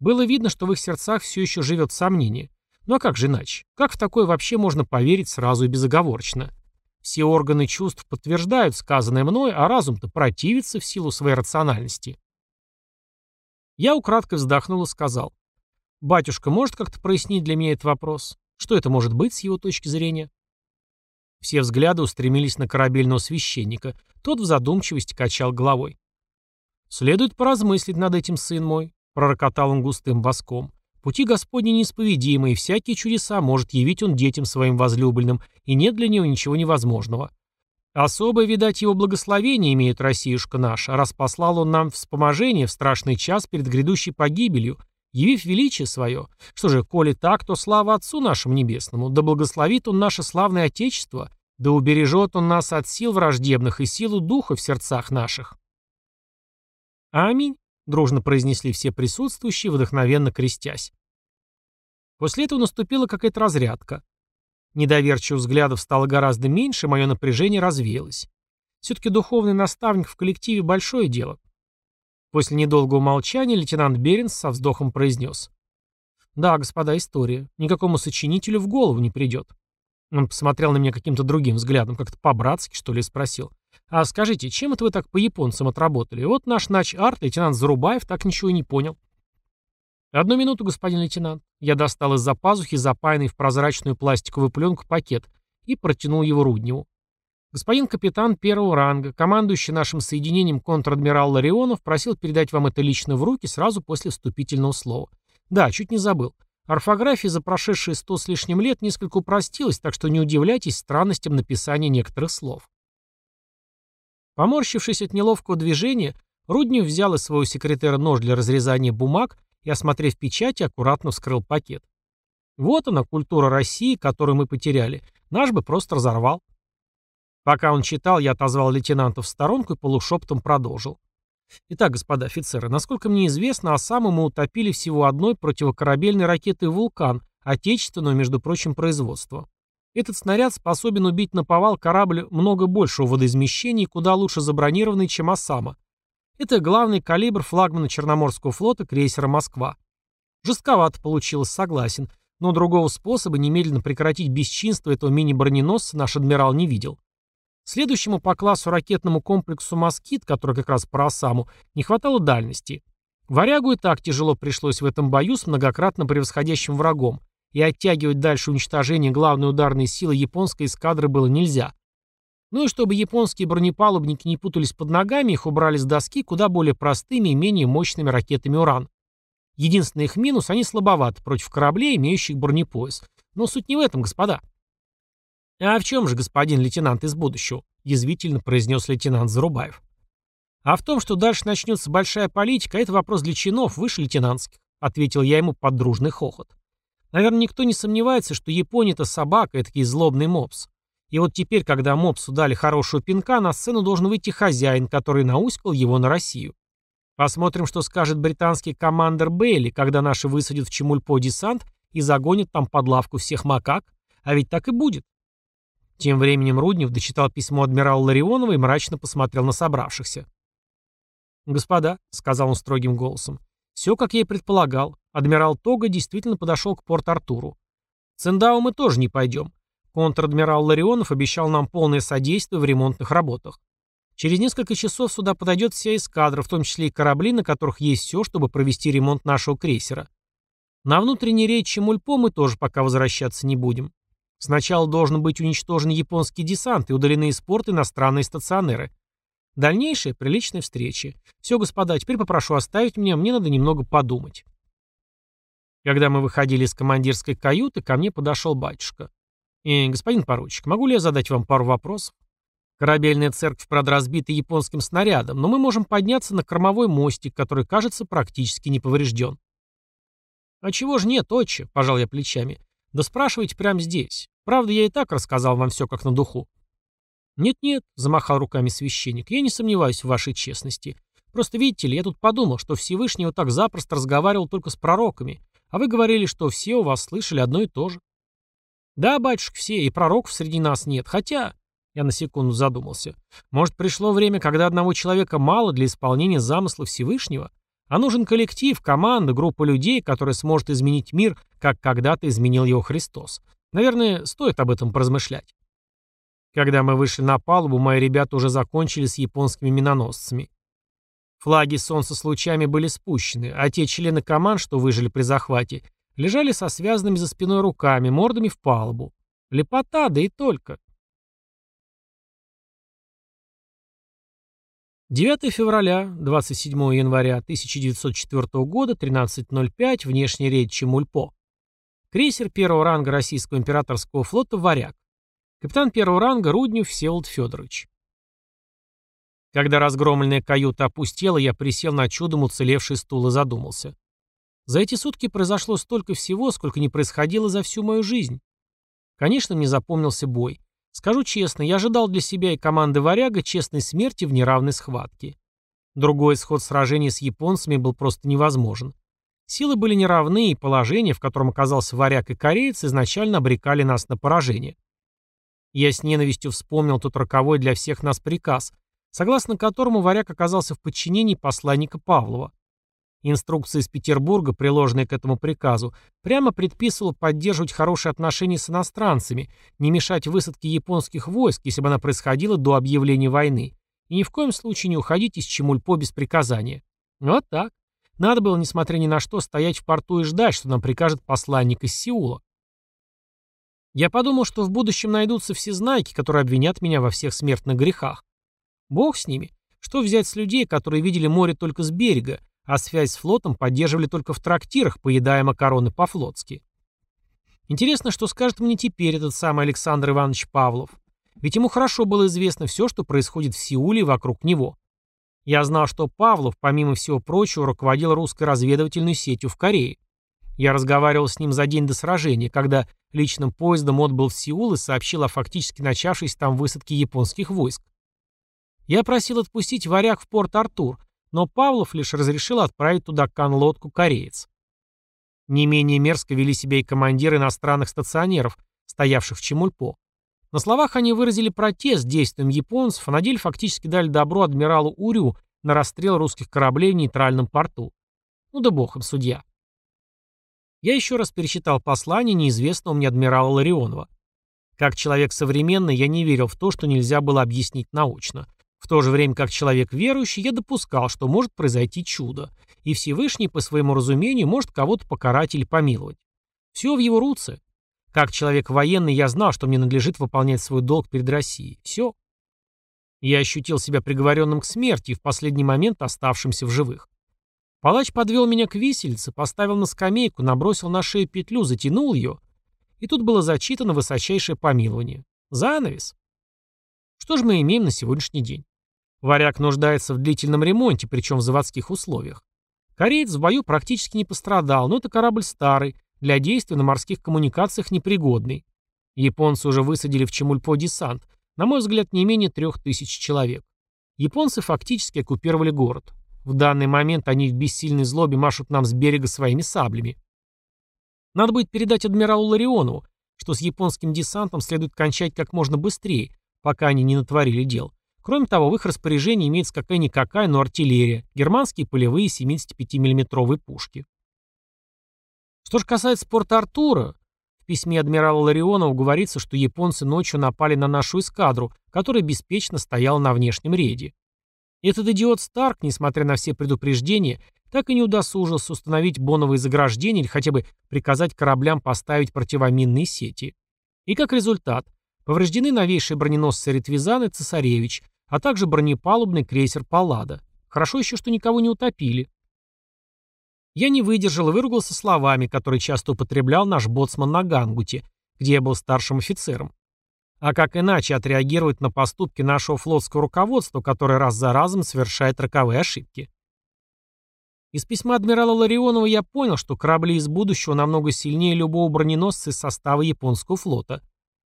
Было видно, что в их сердцах все еще живет сомнение. Ну а как же иначе? Как в такое вообще можно поверить сразу и безоговорочно? Все органы чувств подтверждают сказанное мной, а разум-то противится в силу своей рациональности. Я украдкой вздохнул и сказал. «Батюшка может как-то прояснить для меня этот вопрос? Что это может быть с его точки зрения?» Все взгляды устремились на корабельного священника. Тот в задумчивости качал головой. «Следует поразмыслить над этим, сын мой», — пророкотал он густым боском. «Пути Господни неисповедимы, и всякие чудеса может явить он детям своим возлюбленным, и нет для него ничего невозможного. Особое, видать, его благословение имеет Россиюшка наша, раз послал он нам вспоможение в страшный час перед грядущей погибелью, явив величие свое. Что же, коли так, то слава Отцу нашему Небесному, да благословит Он наше славное Отечество, да убережет Он нас от сил враждебных и силу духа в сердцах наших. Аминь, дружно произнесли все присутствующие, вдохновенно крестясь. После этого наступила какая-то разрядка. Недоверчивых взглядов стало гораздо меньше, мое напряжение развеялось. Все-таки духовный наставник в коллективе – большое дело. После недолгого молчания лейтенант Беренс со вздохом произнес. «Да, господа, история. Никакому сочинителю в голову не придет». Он посмотрел на меня каким-то другим взглядом, как-то по-братски, что ли, спросил. «А скажите, чем это вы так по японцам отработали? Вот наш нач-арт, лейтенант Зарубаев, так ничего и не понял». «Одну минуту, господин лейтенант». Я достал из-за пазухи запаянный в прозрачную пластиковую пленку пакет и протянул его Рудневу. Господин капитан первого ранга, командующий нашим соединением контр-адмирал Ларионов, просил передать вам это лично в руки сразу после вступительного слова. Да, чуть не забыл. Орфография за прошедшие сто с лишним лет несколько упростилась, так что не удивляйтесь странностям написания некоторых слов. Поморщившись от неловкого движения, Руднев взял из своего секретера нож для разрезания бумаг и, осмотрев печати, аккуратно вскрыл пакет. Вот она, культура России, которую мы потеряли. Наш бы просто разорвал. Пока он читал, я отозвал лейтенанта в сторонку и полушепотом продолжил. Итак, господа офицеры, насколько мне известно, Осаму мы утопили всего одной противокорабельной ракетой «Вулкан», отечественного, между прочим, производства. Этот снаряд способен убить на повал корабль много большего водоизмещения и куда лучше забронированный, чем «Осама». Это главный калибр флагмана Черноморского флота крейсера «Москва». Жестковато получилось, согласен, но другого способа немедленно прекратить бесчинство этого мини-броненосца наш адмирал не видел. Следующему по классу ракетному комплексу «Москит», который как раз по Осаму, не хватало дальности. Варягу и так тяжело пришлось в этом бою с многократно превосходящим врагом, и оттягивать дальше уничтожение главной ударной силы японской эскадры было нельзя. Ну и чтобы японские бронепалубники не путались под ногами, их убрали с доски куда более простыми и менее мощными ракетами «Уран». Единственный их минус – они слабоваты против кораблей, имеющих бронепояс. Но суть не в этом, господа. «А в чем же, господин лейтенант из будущего?» – язвительно произнес лейтенант Зарубаев. «А в том, что дальше начнется большая политика, это вопрос для чинов выше лейтенантских», – ответил я ему под дружный хохот. «Наверное, никто не сомневается, что Япония – это собака, это злобный мопс. И вот теперь, когда мопсу дали хорошую пинка, на сцену должен выйти хозяин, который науськал его на Россию. Посмотрим, что скажет британский командир Бейли, когда наши высадят в Чемульпо десант и загонят там под лавку всех макак. А ведь так и будет. Тем временем Руднев дочитал письмо адмирала Ларионова и мрачно посмотрел на собравшихся. «Господа», — сказал он строгим голосом, — «все, как я и предполагал. Адмирал Тога действительно подошел к Порт-Артуру. В Цендау мы тоже не пойдем. Контр-адмирал Ларионов обещал нам полное содействие в ремонтных работах. Через несколько часов сюда подойдет вся эскадра, в том числе и корабли, на которых есть все, чтобы провести ремонт нашего крейсера. На внутренний рейд Чемульпо мы тоже пока возвращаться не будем. Сначала должен быть уничтожен японский десант и удалены из порта иностранные стационеры. Дальнейшие приличные встречи. Все, господа, теперь попрошу оставить меня, мне надо немного подумать. Когда мы выходили из командирской каюты, ко мне подошел батюшка. «И, господин поручик, могу ли я задать вам пару вопросов?» Корабельная церковь, правда, разбита японским снарядом, но мы можем подняться на кормовой мостик, который, кажется, практически не поврежден. «А чего ж нет, отче?» – пожал я плечами. «Да спрашивайте прямо здесь. Правда, я и так рассказал вам все как на духу». «Нет-нет», — замахал руками священник, — «я не сомневаюсь в вашей честности. Просто видите ли, я тут подумал, что Всевышний вот так запросто разговаривал только с пророками, а вы говорили, что все у вас слышали одно и то же». «Да, батюшка, все, и пророков среди нас нет, хотя...» Я на секунду задумался. «Может, пришло время, когда одного человека мало для исполнения замысла Всевышнего? А нужен коллектив, команда, группа людей, которая сможет изменить мир, как когда-то изменил его Христос. Наверное, стоит об этом поразмышлять». Когда мы вышли на палубу, мои ребята уже закончили с японскими миноносцами. Флаги солнца с лучами были спущены, а те члены команд, что выжили при захвате, лежали со связанными за спиной руками, мордами в палубу. Лепота, да и только. 9 февраля, 27 января 1904 года, 13.05, внешний рейд Чемульпо. Крейсер первого ранга российского императорского флота «Варяг». Капитан первого ранга Руднев Всеволод Федорович. Когда разгромленная каюта опустела, я присел на чудом уцелевший стул и задумался. За эти сутки произошло столько всего, сколько не происходило за всю мою жизнь. Конечно, мне запомнился бой. Скажу честно, я ожидал для себя и команды «Варяга» честной смерти в неравной схватке. Другой исход сражения с японцами был просто невозможен. Силы были неравны, и положение, в котором оказался «Варяг» и кореец, изначально обрекали нас на поражение. Я с ненавистью вспомнил тот роковой для всех нас приказ, согласно которому варяг оказался в подчинении посланника Павлова. Инструкция из Петербурга, приложенная к этому приказу, прямо предписывала поддерживать хорошие отношения с иностранцами, не мешать высадке японских войск, если бы она происходила до объявления войны, и ни в коем случае не уходить из Чемульпо без приказания. Вот так. Надо было, несмотря ни на что, стоять в порту и ждать, что нам прикажет посланник из Сеула. Я подумал, что в будущем найдутся все знайки, которые обвинят меня во всех смертных грехах. Бог с ними. Что взять с людей, которые видели море только с берега, а связь с флотом поддерживали только в трактирах, поедая макароны по-флотски? Интересно, что скажет мне теперь этот самый Александр Иванович Павлов. Ведь ему хорошо было известно все, что происходит в Сеуле и вокруг него. Я знал, что Павлов, помимо всего прочего, руководил русской разведывательной сетью в Корее. Я разговаривал с ним за день до сражения, когда личным поездом отбыл в Сеул и сообщил о фактически начавшейся там высадке японских войск. Я просил отпустить варяг в порт Артур, но Павлов лишь разрешил отправить туда канлодку «Кореец». Не менее мерзко вели себя и командиры иностранных стационеров, стоявших в Чемульпо. На словах они выразили протест действиям японцев, а на деле фактически дали добро адмиралу Урю на расстрел русских кораблей в нейтральном порту. Ну да бог им судья. Я еще раз перечитал послание неизвестного мне адмирала Ларионова. Как человек современный, я не верил в то, что нельзя было объяснить научно. В то же время, как человек верующий, я допускал, что может произойти чудо, и Всевышний, по своему разумению, может кого-то покарать или помиловать. Все в его руце. Как человек военный, я знал, что мне надлежит выполнять свой долг перед Россией. Все. Я ощутил себя приговоренным к смерти и в последний момент оставшимся в живых. Палач подвел меня к висельце, поставил на скамейку, набросил на шею петлю, затянул ее. И тут было зачитано высочайшее помилование. Занавес. Что же мы имеем на сегодняшний день? Варяг нуждается в длительном ремонте, причем в заводских условиях. Кореец в бою практически не пострадал, но это корабль старый, для действий на морских коммуникациях непригодный. Японцы уже высадили в Чемульпо десант, на мой взгляд, не менее трех тысяч человек. Японцы фактически оккупировали город. В данный момент они в бессильной злобе машут нам с берега своими саблями. Надо будет передать адмиралу Ларионову, что с японским десантом следует кончать как можно быстрее, пока они не натворили дел. Кроме того, в их распоряжении имеется какая-никакая, но артиллерия, германские полевые 75 миллиметровые пушки. Что же касается порта Артура, в письме адмирала Ларионова говорится, что японцы ночью напали на нашу эскадру, которая беспечно стояла на внешнем рейде. Этот идиот Старк, несмотря на все предупреждения, так и не удосужился установить боновые заграждения или хотя бы приказать кораблям поставить противоминные сети. И как результат, повреждены новейшие броненосцы Ретвизан и Цесаревич, а также бронепалубный крейсер «Паллада». Хорошо еще, что никого не утопили. Я не выдержал и выругался словами, которые часто употреблял наш боцман на Гангуте, где я был старшим офицером. А как иначе отреагировать на поступки нашего флотского руководства, которое раз за разом совершает роковые ошибки? Из письма адмирала Ларионова я понял, что корабли из будущего намного сильнее любого броненосца из состава японского флота.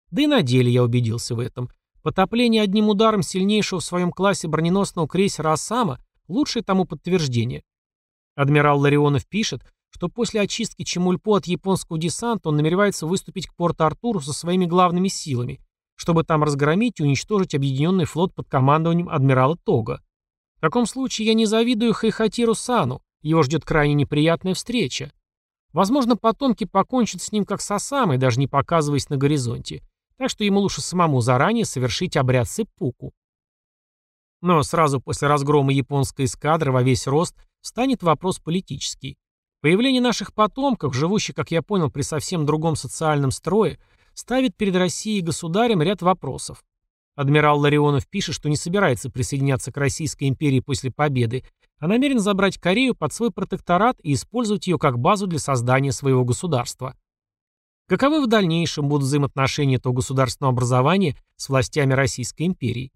Да и на деле я убедился в этом. Потопление одним ударом сильнейшего в своем классе броненосного крейсера «Осама» — лучшее тому подтверждение. Адмирал Ларионов пишет, что после очистки Чемульпо от японского десанта он намеревается выступить к Порт-Артуру со своими главными силами, чтобы там разгромить и уничтожить объединенный флот под командованием адмирала Тога. В таком случае я не завидую Хайхатиру Сану, его ждет крайне неприятная встреча. Возможно, потомки покончат с ним как с Осамой, даже не показываясь на горизонте. Так что ему лучше самому заранее совершить обряд сыппуку. Но сразу после разгрома японской эскадры во весь рост станет вопрос политический. Появление наших потомков, живущих, как я понял, при совсем другом социальном строе, ставит перед Россией и государем ряд вопросов. Адмирал Ларионов пишет, что не собирается присоединяться к Российской империи после победы, а намерен забрать Корею под свой протекторат и использовать ее как базу для создания своего государства. Каковы в дальнейшем будут взаимоотношения этого государственного образования с властями Российской империи?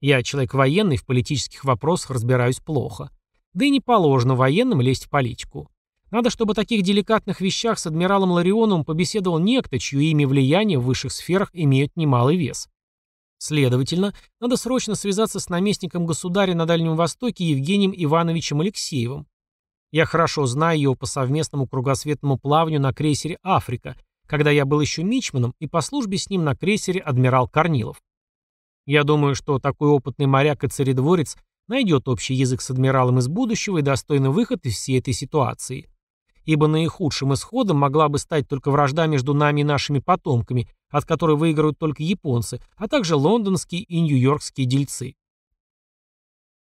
Я человек военный, в политических вопросах разбираюсь плохо. Да и не положено военным лезть в политику. Надо, чтобы о таких деликатных вещах с адмиралом Ларионовым побеседовал некто, чье имя и влияние в высших сферах имеют немалый вес. Следовательно, надо срочно связаться с наместником государя на Дальнем Востоке Евгением Ивановичем Алексеевым. Я хорошо знаю его по совместному кругосветному плаванию на крейсере «Африка», когда я был еще мичманом и по службе с ним на крейсере «Адмирал Корнилов». Я думаю, что такой опытный моряк и царедворец найдет общий язык с адмиралом из будущего и достойный выход из всей этой ситуации ибо наихудшим исходом могла бы стать только вражда между нами и нашими потомками, от которой выиграют только японцы, а также лондонские и нью-йоркские дельцы.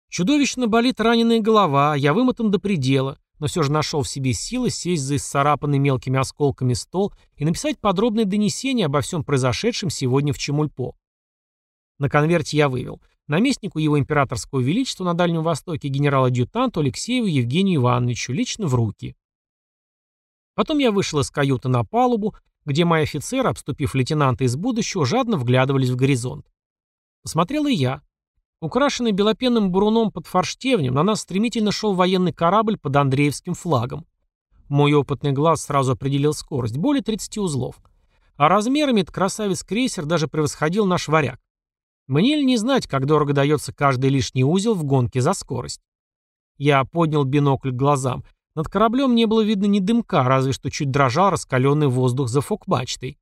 Чудовищно болит раненая голова, я вымотан до предела, но все же нашел в себе силы сесть за исцарапанный мелкими осколками стол и написать подробное донесение обо всем произошедшем сегодня в Чемульпо. На конверте я вывел наместнику его императорского величества на Дальнем Востоке генерал-адъютанту Алексееву Евгению Ивановичу лично в руки. Потом я вышел из каюты на палубу, где мои офицеры, обступив лейтенанта из будущего, жадно вглядывались в горизонт. Посмотрел и я. Украшенный белопенным буруном под форштевнем, на нас стремительно шел военный корабль под Андреевским флагом. Мой опытный глаз сразу определил скорость, более 30 узлов. А размерами этот красавец-крейсер даже превосходил наш варяг. Мне ли не знать, как дорого дается каждый лишний узел в гонке за скорость? Я поднял бинокль к глазам. Над кораблем не было видно ни дымка, разве что чуть дрожал раскаленный воздух за фокмачтой.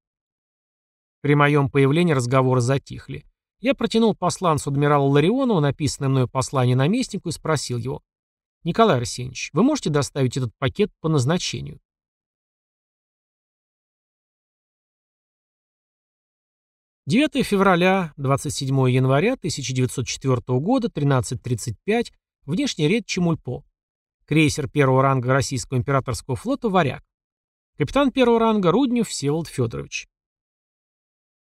При моем появлении разговоры затихли. Я протянул посланцу адмирала Ларионова написанное мною послание наместнику и спросил его. «Николай Арсеньевич, вы можете доставить этот пакет по назначению?» Девятое февраля, 27 января 1904 года, 13.35, внешний рейд Чемульпо. Крейсер первого ранга Российского императорского флота «Варяг». Капитан первого ранга Руднев Всеволод Федорович.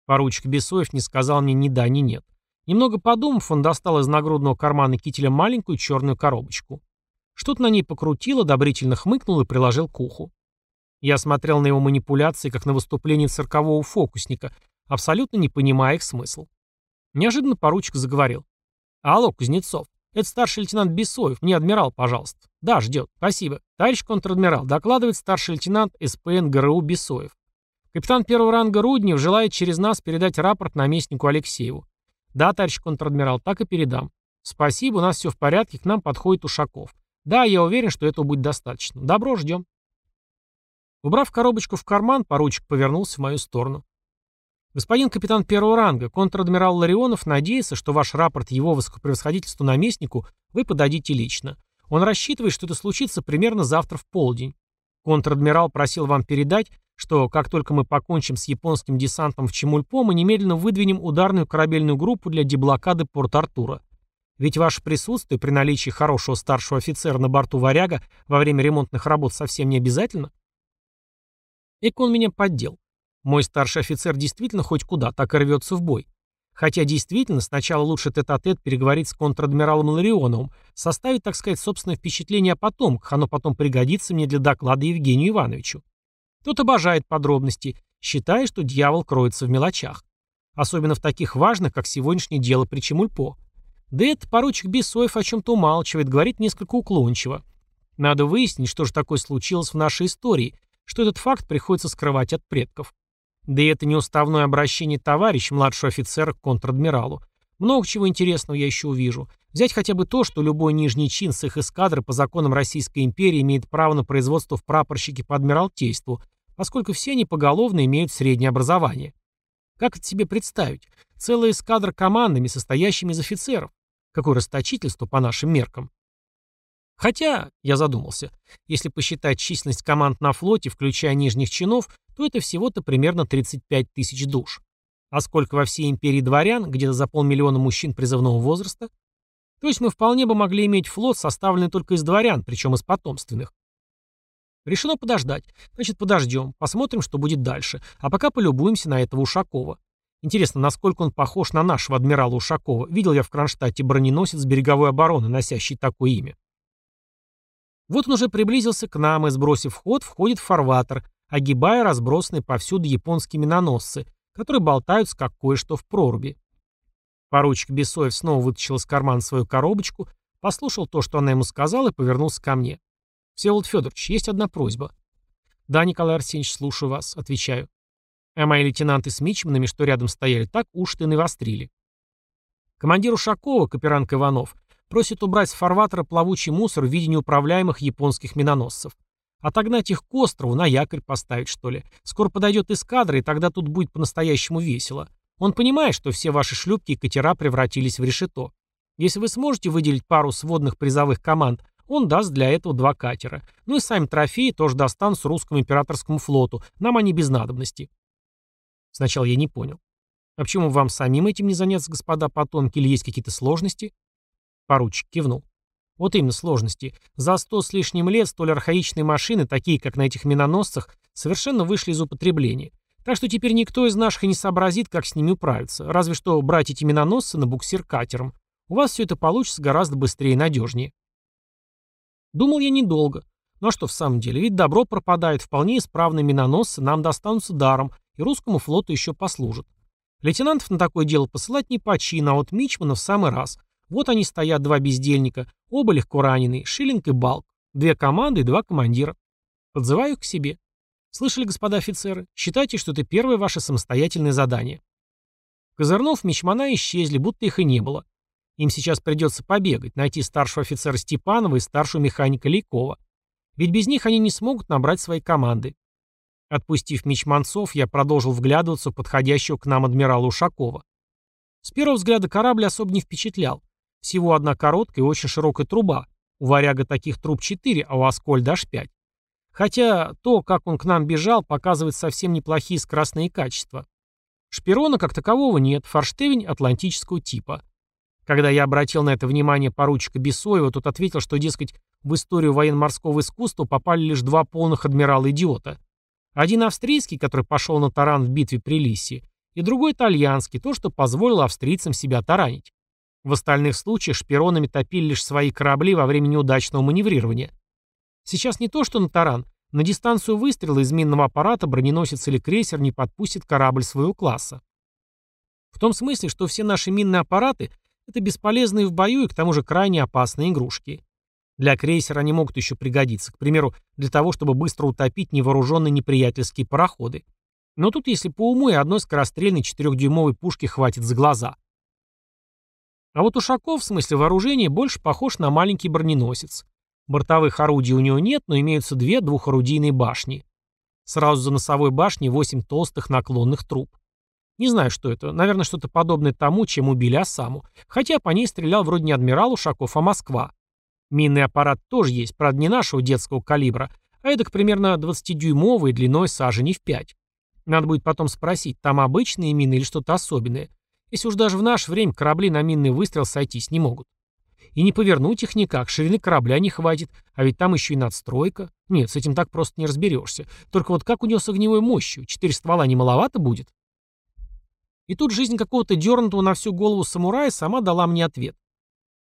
Поручик Бесоев не сказал мне ни да, ни нет. Немного подумав, он достал из нагрудного кармана кителя маленькую черную коробочку. Что-то на ней покрутил, одобрительно хмыкнул и приложил к уху. Я смотрел на его манипуляции, как на выступление циркового фокусника, абсолютно не понимая их смысл. Неожиданно поручик заговорил. «Алло, Кузнецов, это старший лейтенант Бесоев. Мне адмирал, пожалуйста. Да, ждет. Спасибо. Товарищ контр-адмирал, докладывает старший лейтенант СПН ГРУ Бесоев. Капитан первого ранга Руднев желает через нас передать рапорт наместнику Алексееву. Да, товарищ контр-адмирал, так и передам. Спасибо, у нас все в порядке, к нам подходит Ушаков. Да, я уверен, что этого будет достаточно. Добро, ждем. Убрав коробочку в карман, поручик повернулся в мою сторону. Господин капитан первого ранга, контр-адмирал Ларионов надеется, что ваш рапорт его высокопревосходительству наместнику вы подадите лично. Он рассчитывает, что это случится примерно завтра в полдень. Контр-адмирал просил вам передать, что как только мы покончим с японским десантом в Чемульпо, мы немедленно выдвинем ударную корабельную группу для деблокады Порт-Артура. Ведь ваше присутствие при наличии хорошего старшего офицера на борту «Варяга» во время ремонтных работ совсем не обязательно? Эк он меня поддел. Мой старший офицер действительно хоть куда, так и рвется в бой. Хотя действительно, сначала лучше тет-а-тет переговорить с контр-адмиралом Ларионовым, составить, так сказать, собственное впечатление о потомках, оно потом пригодится мне для доклада Евгению Ивановичу. Тот обожает подробности, считая, что дьявол кроется в мелочах. особенно в таких важных, как сегодняшнее дело при Чемульпо. Да это поручик Бесоев о чем-то умалчивает, говорит несколько уклончиво. Надо выяснить, что же такое случилось в нашей истории, что этот факт приходится скрывать от предков. Да и это не уставное обращение товарищ младшего офицера к контр-адмиралу. Много чего интересного я еще увижу. Взять хотя бы то, что любой нижний чин с их эскадры по законам Российской империи имеет право на производство в прапорщике по адмиралтейству, поскольку все они поголовно имеют среднее образование. Как это себе представить? Целая эскадра командами, состоящими из офицеров. Какое расточительство по нашим меркам. Хотя, я задумался, если посчитать численность команд на флоте, включая нижних чинов, то это всего-то примерно 35 тысяч душ. А сколько во всей империи дворян, где-то за полмиллиона мужчин призывного возраста? То есть мы вполне бы могли иметь флот, составленный только из дворян, причем из потомственных. Решено подождать. Значит, подождем, посмотрим, что будет дальше. А пока полюбуемся на этого Ушакова. Интересно, насколько он похож на нашего адмирала Ушакова. Видел я в Кронштадте броненосец береговой обороны, носящий такое имя. Вот он уже приблизился к нам и, сбросив ход, входит в фарватер, огибая разбросанные повсюду японские миноносцы, которые болтаются, как кое-что в проруби. Поручик Бесоев снова вытащил из кармана свою коробочку, послушал то, что она ему сказала, и повернулся ко мне. «Всеволод Федорович, есть одна просьба». «Да, Николай Арсеньевич, слушаю вас», — отвечаю. А мои лейтенанты с мичманами, что рядом стояли, так ты навострили. Командир Ушакова, Каперанг Иванов, просит убрать с фарватера плавучий мусор в виде неуправляемых японских миноносцев. Отогнать их к острову, на якорь поставить, что ли. Скоро подойдет эскадра, и тогда тут будет по-настоящему весело. Он понимает, что все ваши шлюпки и катера превратились в решето. Если вы сможете выделить пару сводных призовых команд, он даст для этого два катера. Ну и сами трофеи тоже достанутся русскому императорскому флоту. Нам они без надобности. Сначала я не понял. А почему вам самим этим не заняться, господа потомки, или есть какие-то сложности? Поручик кивнул. Вот именно сложности. За сто с лишним лет столь архаичные машины, такие как на этих миноносцах, совершенно вышли из употребления. Так что теперь никто из наших и не сообразит, как с ними управиться. Разве что брать эти миноносцы на буксир катером. У вас все это получится гораздо быстрее и надежнее. Думал я недолго. Ну а что в самом деле? Ведь добро пропадает. Вполне исправные миноносцы нам достанутся даром, и русскому флоту еще послужат. Лейтенантов на такое дело посылать не по чину, а вот Мичмана в самый раз. Вот они стоят, два бездельника, оба легко раненые, Шиллинг и Балк. Две команды и два командира. Подзываю их к себе. Слышали, господа офицеры? Считайте, что это первое ваше самостоятельное задание. Козырнов, Мичмана исчезли, будто их и не было. Им сейчас придется побегать, найти старшего офицера Степанова и старшего механика Лейкова. Ведь без них они не смогут набрать свои команды. Отпустив мечманцов, я продолжил вглядываться в подходящего к нам адмирала Ушакова. С первого взгляда корабль особо не впечатлял. Всего одна короткая и очень широкая труба. У варяга таких труб 4, а у Аскольда аж 5. Хотя то, как он к нам бежал, показывает совсем неплохие скоростные качества. Шпирона как такового нет, форштевень атлантического типа. Когда я обратил на это внимание поручика Бесоева, тот ответил, что, дескать, в историю военно-морского искусства попали лишь два полных адмирала-идиота. Один австрийский, который пошел на таран в битве при Лиссе, и другой итальянский, то, что позволило австрийцам себя таранить. В остальных случаях шпионами топили лишь свои корабли во время неудачного маневрирования. Сейчас не то, что на таран. На дистанцию выстрела из минного аппарата броненосец или крейсер не подпустит корабль своего класса. В том смысле, что все наши минные аппараты – это бесполезные в бою и к тому же крайне опасные игрушки. Для крейсера они могут еще пригодиться, к примеру, для того, чтобы быстро утопить невооруженные неприятельские пароходы. Но тут, если по уму, и одной скорострельной четырехдюймовой пушки хватит за глаза. А вот Ушаков в смысле вооружения больше похож на маленький броненосец. Бортовых орудий у него нет, но имеются две двухорудийные башни. Сразу за носовой башней восемь толстых наклонных труб. Не знаю, что это. Наверное, что-то подобное тому, чем убили Осаму. Хотя по ней стрелял вроде не адмирал Ушаков, а Москва. Минный аппарат тоже есть, правда, не нашего детского калибра, а это, примерно 20-дюймовый длиной саженей в 5. Надо будет потом спросить, там обычные мины или что-то особенное. Если уж даже в наше время корабли на минный выстрел сойтись не могут. И не повернуть их никак, ширины корабля не хватит, а ведь там еще и надстройка. Нет, с этим так просто не разберешься. Только вот как у него с огневой мощью? Четыре ствола не маловато будет? И тут жизнь какого-то дернутого на всю голову самурая сама дала мне ответ.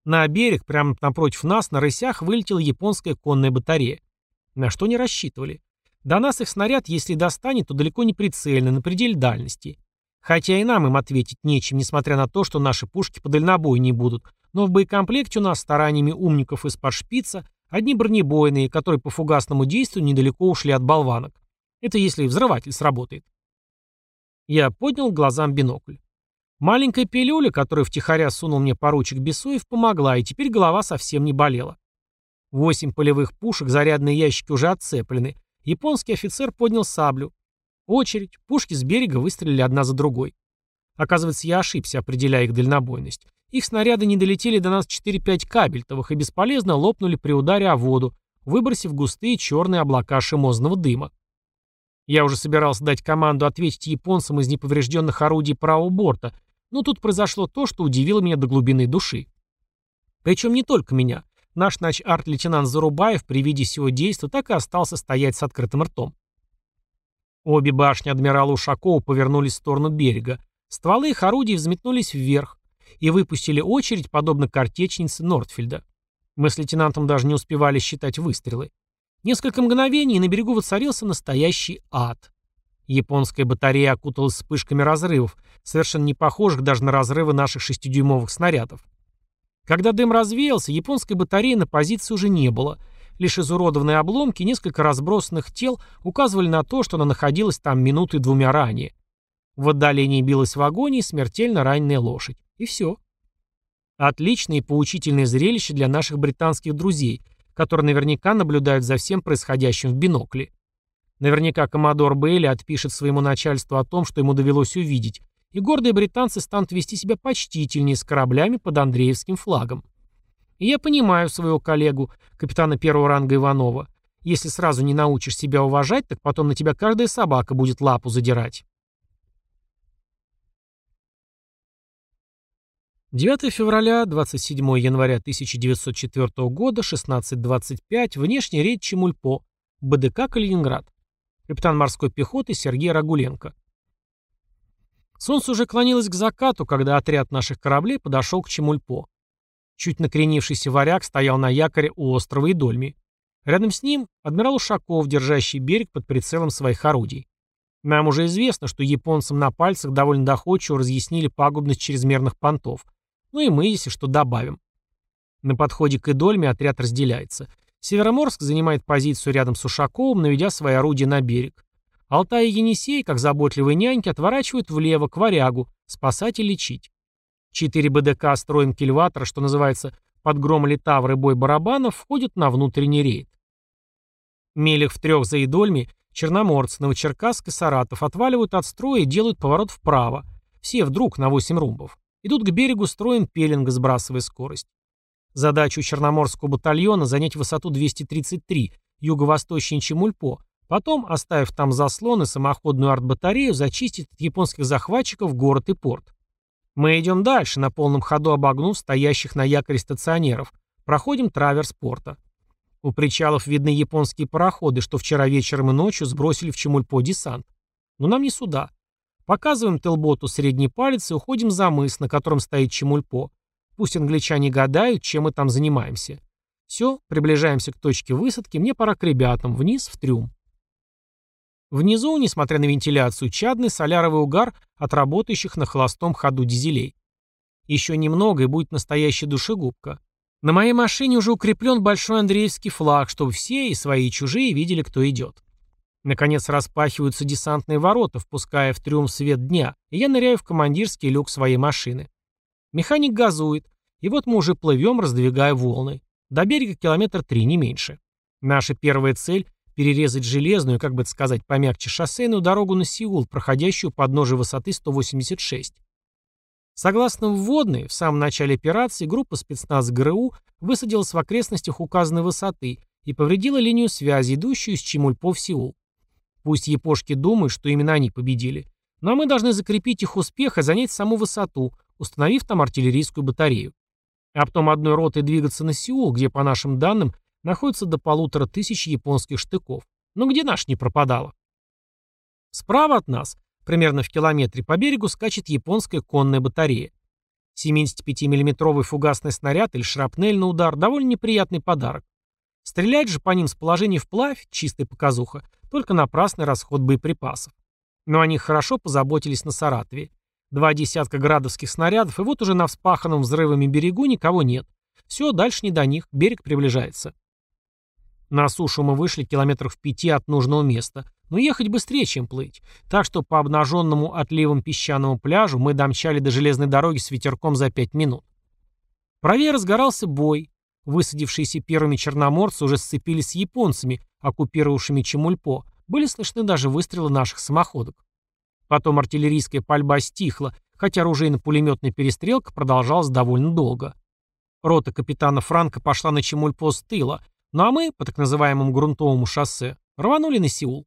На берег, прямо напротив нас, на рысях вылетела японская конная батарея. На что не рассчитывали. До нас их снаряд, если достанет, то далеко не прицельно, на пределе дальности. Хотя и нам им ответить нечем, несмотря на то, что наши пушки по дальнобою не будут, но в боекомплекте у нас стараниями умников из-под шпица одни бронебойные, которые по фугасному действию недалеко ушли от болванок. Это если взрыватель сработает. Я поднял глазам бинокль. Маленькая пилюля, которую втихаря сунул мне поручик Бесуев, помогла, и теперь голова совсем не болела. Восемь полевых пушек, зарядные ящики уже отцеплены. Японский офицер поднял саблю. Очередь, пушки с берега выстрелили одна за другой. Оказывается, я ошибся, определяя их дальнобойность. Их снаряды не долетели до нас 4-5 кабельтовых и бесполезно лопнули при ударе о воду, выбросив густые черные облака шимозного дыма. Я уже собирался дать команду ответить японцам из неповрежденных орудий правого борта, но тут произошло то, что удивило меня до глубины души. Причем не только меня. Наш нач-арт-лейтенант Зарубаев при виде всего действа так и остался стоять с открытым ртом. Обе башни адмирала Ушакова повернулись в сторону берега. Стволы их орудий взметнулись вверх и выпустили очередь, подобно картечнице Нортфельда. Мы с лейтенантом даже не успевали считать выстрелы. Несколько мгновений, и на берегу воцарился настоящий ад. Японская батарея окуталась вспышками разрывов, совершенно не похожих даже на разрывы наших шестидюймовых снарядов. Когда дым развеялся, японской батареи на позиции уже не было. Лишь изуродованные обломки несколько разбросанных тел указывали на то, что она находилась там минуты двумя ранее. В отдалении билась в агонии смертельно раненая лошадь. И все. Отличное и поучительное зрелище для наших британских друзей – которые наверняка наблюдают за всем происходящим в бинокле. Наверняка коммодор Бейли отпишет своему начальству о том, что ему довелось увидеть, и гордые британцы станут вести себя почтительнее с кораблями под Андреевским флагом. И я понимаю своего коллегу, капитана первого ранга Иванова. Если сразу не научишь себя уважать, так потом на тебя каждая собака будет лапу задирать. 9 февраля, 27 января 1904 года, 16.25, внешний рейд Чемульпо, БДК Калининград. Капитан морской пехоты Сергей Рагуленко. Солнце уже клонилось к закату, когда отряд наших кораблей подошел к Чемульпо. Чуть накренившийся варяг стоял на якоре у острова Идольми. Рядом с ним адмирал Ушаков, держащий берег под прицелом своих орудий. Нам уже известно, что японцам на пальцах довольно доходчиво разъяснили пагубность чрезмерных понтов – ну и мы, если что, добавим. На подходе к Идольме отряд разделяется. Североморск занимает позицию рядом с Ушаковым, наведя свои орудия на берег. Алтай и Енисей, как заботливые няньки, отворачивают влево, к варягу, спасать и лечить. Четыре БДК строем кильватора, что называется под гром литавры бой барабанов, входят на внутренний рейд. Мелях в трех за Идольми, Черноморц, Новочеркасск и Саратов отваливают от строя и делают поворот вправо. Все вдруг на 8 румбов. Идут к берегу строем пеленга, сбрасывая скорость. Задача у Черноморского батальона занять высоту 233, юго-восточнее Чемульпо, потом, оставив там заслон и самоходную артбатарею, зачистить от японских захватчиков город и порт. Мы идем дальше, на полном ходу обогнув стоящих на якоре стационеров. Проходим траверс порта. У причалов видны японские пароходы, что вчера вечером и ночью сбросили в Чемульпо десант. Но нам не сюда. Показываем Телботу средний палец и уходим за мыс, на котором стоит Чемульпо. Пусть англичане гадают, чем мы там занимаемся. Все, приближаемся к точке высадки, мне пора к ребятам, вниз, в трюм. Внизу, несмотря на вентиляцию, чадный соляровый угар от работающих на холостом ходу дизелей. Еще немного и будет настоящая душегубка. На моей машине уже укреплен большой Андреевский флаг, чтобы все, и свои, и чужие, видели, кто идет. Наконец распахиваются десантные ворота, впуская в трюм свет дня, и я ныряю в командирский люк своей машины. Механик газует, и вот мы уже плывем, раздвигая волны. До берега километр три, не меньше. Наша первая цель – перерезать железную, как бы это сказать, помягче шоссейную дорогу на Сеул, проходящую под подножие высоты 186. Согласно вводной, в самом начале операции группа спецназ ГРУ высадилась в окрестностях указанной высоты и повредила линию связи, идущую из Чемульпо в Сеул. Пусть япошки думают, что именно они победили. Но мы должны закрепить их успех и занять саму высоту, установив там артиллерийскую батарею. А потом одной ротой двигаться на Сеул, где, по нашим данным, находится до полутора тысяч японских штыков. Но где наш не пропадала? Справа от нас, примерно в километре по берегу, скачет японская конная батарея. 75 миллиметровый фугасный снаряд или шрапнель на удар – довольно неприятный подарок. Стрелять же по ним с положения вплавь – чистая показуха, только напрасный расход боеприпасов. Но они хорошо позаботились на Саратове. Два десятка градовских снарядов, и вот уже на вспаханном взрывами берегу никого нет. Все, дальше не до них, берег приближается. На сушу мы вышли километров в пяти от нужного места, но ехать быстрее, чем плыть. Так что по обнаженному отливом песчаному пляжу мы домчали до железной дороги с ветерком за пять минут. Правее разгорался бой. Высадившиеся первыми черноморцы уже сцепились с японцами, оккупировавшими Чемульпо. Были слышны даже выстрелы наших самоходок. Потом артиллерийская пальба стихла, хотя оружейно-пулеметная перестрелка продолжалась довольно долго. Рота капитана Франка пошла на Чемульпо с тыла, ну а мы, по так называемому грунтовому шоссе, рванули на Сеул.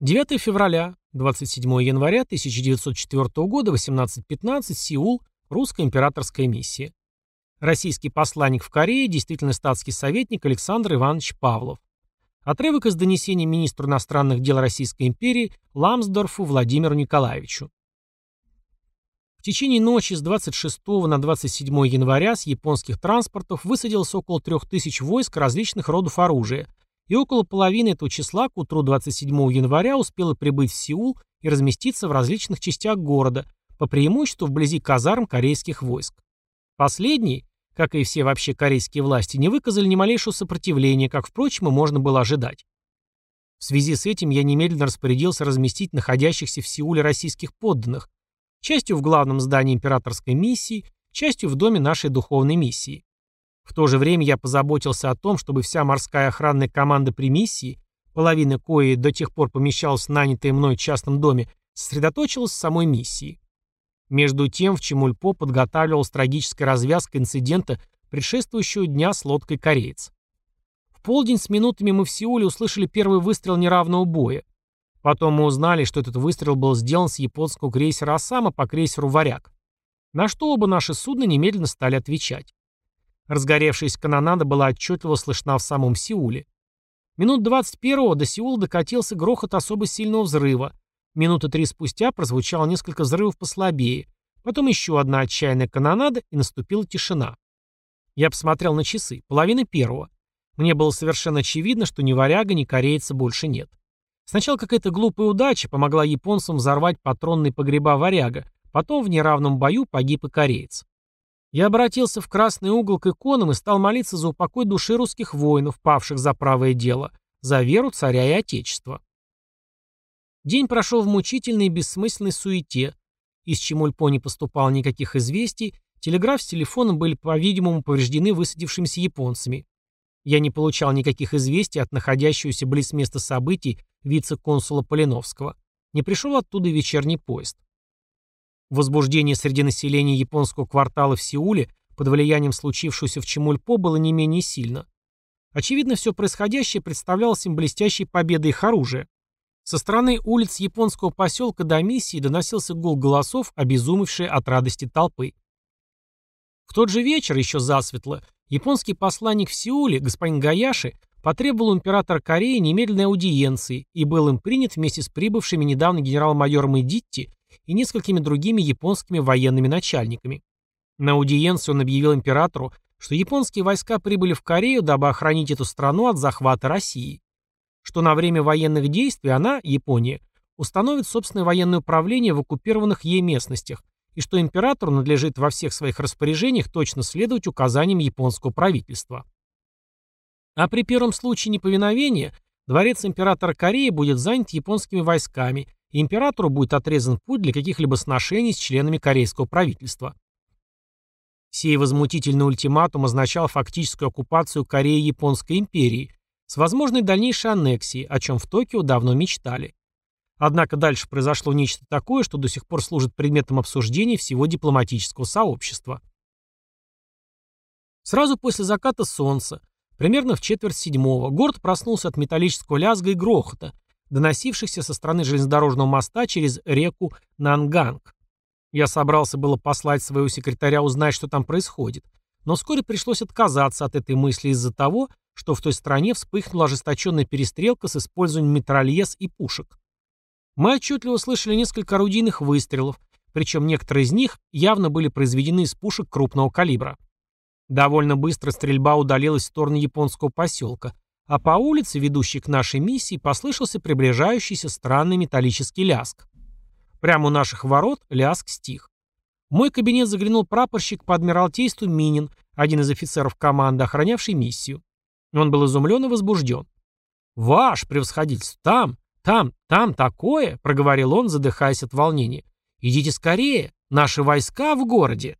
9 февраля, 27 января 1904 года, 18.15, Сеул, русская императорская миссия. Российский посланник в Корее, действительно статский советник Александр Иванович Павлов. Отрывок из донесения министру иностранных дел Российской империи Ламсдорфу Владимиру Николаевичу. В течение ночи с 26 на 27 января с японских транспортов высадилось около 3000 войск различных родов оружия, и около половины этого числа к утру 27 января успело прибыть в Сеул и разместиться в различных частях города, по преимуществу вблизи казарм корейских войск. Последние, как и все вообще корейские власти, не выказали ни малейшего сопротивления, как, впрочем, и можно было ожидать. В связи с этим я немедленно распорядился разместить находящихся в Сеуле российских подданных, частью в главном здании императорской миссии, частью в доме нашей духовной миссии. В то же время я позаботился о том, чтобы вся морская охранная команда при миссии, половина кои до тех пор помещалась в нанятой мной частном доме, сосредоточилась в самой миссии. Между тем в Чемульпо подготавливалась трагическая развязка инцидента предшествующего дня с лодкой «Кореец». В полдень с минутами мы в Сеуле услышали первый выстрел неравного боя. Потом мы узнали, что этот выстрел был сделан с японского крейсера «Осама» по крейсеру «Варяг». На что оба наши судна немедленно стали отвечать. Разгоревшаяся канонада была отчетливо слышна в самом Сеуле. Минут 21 до Сеула докатился грохот особо сильного взрыва, Минуты три спустя прозвучало несколько взрывов послабее, потом еще одна отчаянная канонада, и наступила тишина. Я посмотрел на часы, половина первого. Мне было совершенно очевидно, что ни варяга, ни корейца больше нет. Сначала какая-то глупая удача помогла японцам взорвать патронные погреба варяга, потом в неравном бою погиб и кореец. Я обратился в красный угол к иконам и стал молиться за упокой души русских воинов, павших за правое дело, за веру царя и отечества. День прошел в мучительной и бессмысленной суете. Из Чемульпо не поступало никаких известий, телеграф с телефоном были, по-видимому, повреждены высадившимися японцами. Я не получал никаких известий от находящегося близ места событий вице-консула Полиновского. Не пришел оттуда вечерний поезд. Возбуждение среди населения японского квартала в Сеуле под влиянием случившегося в Чемульпо было не менее сильно. Очевидно, все происходящее представлялось им блестящей победой их оружия. Со стороны улиц японского поселка до миссии доносился гул голосов, обезумевшие от радости толпы. В тот же вечер, еще засветло, японский посланник в Сеуле, господин Гаяши, потребовал у императора Кореи немедленной аудиенции и был им принят вместе с прибывшими недавно генерал-майором Эдитти и несколькими другими японскими военными начальниками. На аудиенцию он объявил императору, что японские войска прибыли в Корею, дабы охранить эту страну от захвата России что на время военных действий она, Япония, установит собственное военное управление в оккупированных ей местностях, и что императору надлежит во всех своих распоряжениях точно следовать указаниям японского правительства. А при первом случае неповиновения дворец императора Кореи будет занят японскими войсками, и императору будет отрезан путь для каких-либо сношений с членами корейского правительства. Сей возмутительный ультиматум означал фактическую оккупацию Кореи Японской империи с возможной дальнейшей аннексией, о чем в Токио давно мечтали. Однако дальше произошло нечто такое, что до сих пор служит предметом обсуждений всего дипломатического сообщества. Сразу после заката солнца, примерно в четверть седьмого, город проснулся от металлического лязга и грохота, доносившихся со стороны железнодорожного моста через реку Нанганг. Я собрался было послать своего секретаря узнать, что там происходит, но вскоре пришлось отказаться от этой мысли из-за того, что в той стране вспыхнула ожесточенная перестрелка с использованием метрольез и пушек. Мы отчетливо слышали несколько орудийных выстрелов, причем некоторые из них явно были произведены из пушек крупного калибра. Довольно быстро стрельба удалилась в сторону японского поселка, а по улице, ведущей к нашей миссии, послышался приближающийся странный металлический ляск. Прямо у наших ворот ляск стих. В мой кабинет заглянул прапорщик по адмиралтейству Минин, один из офицеров команды, охранявший миссию. Он был изумлен и возбужден. «Ваш превосходительство, там, там, там такое!» — проговорил он, задыхаясь от волнения. «Идите скорее! Наши войска в городе!»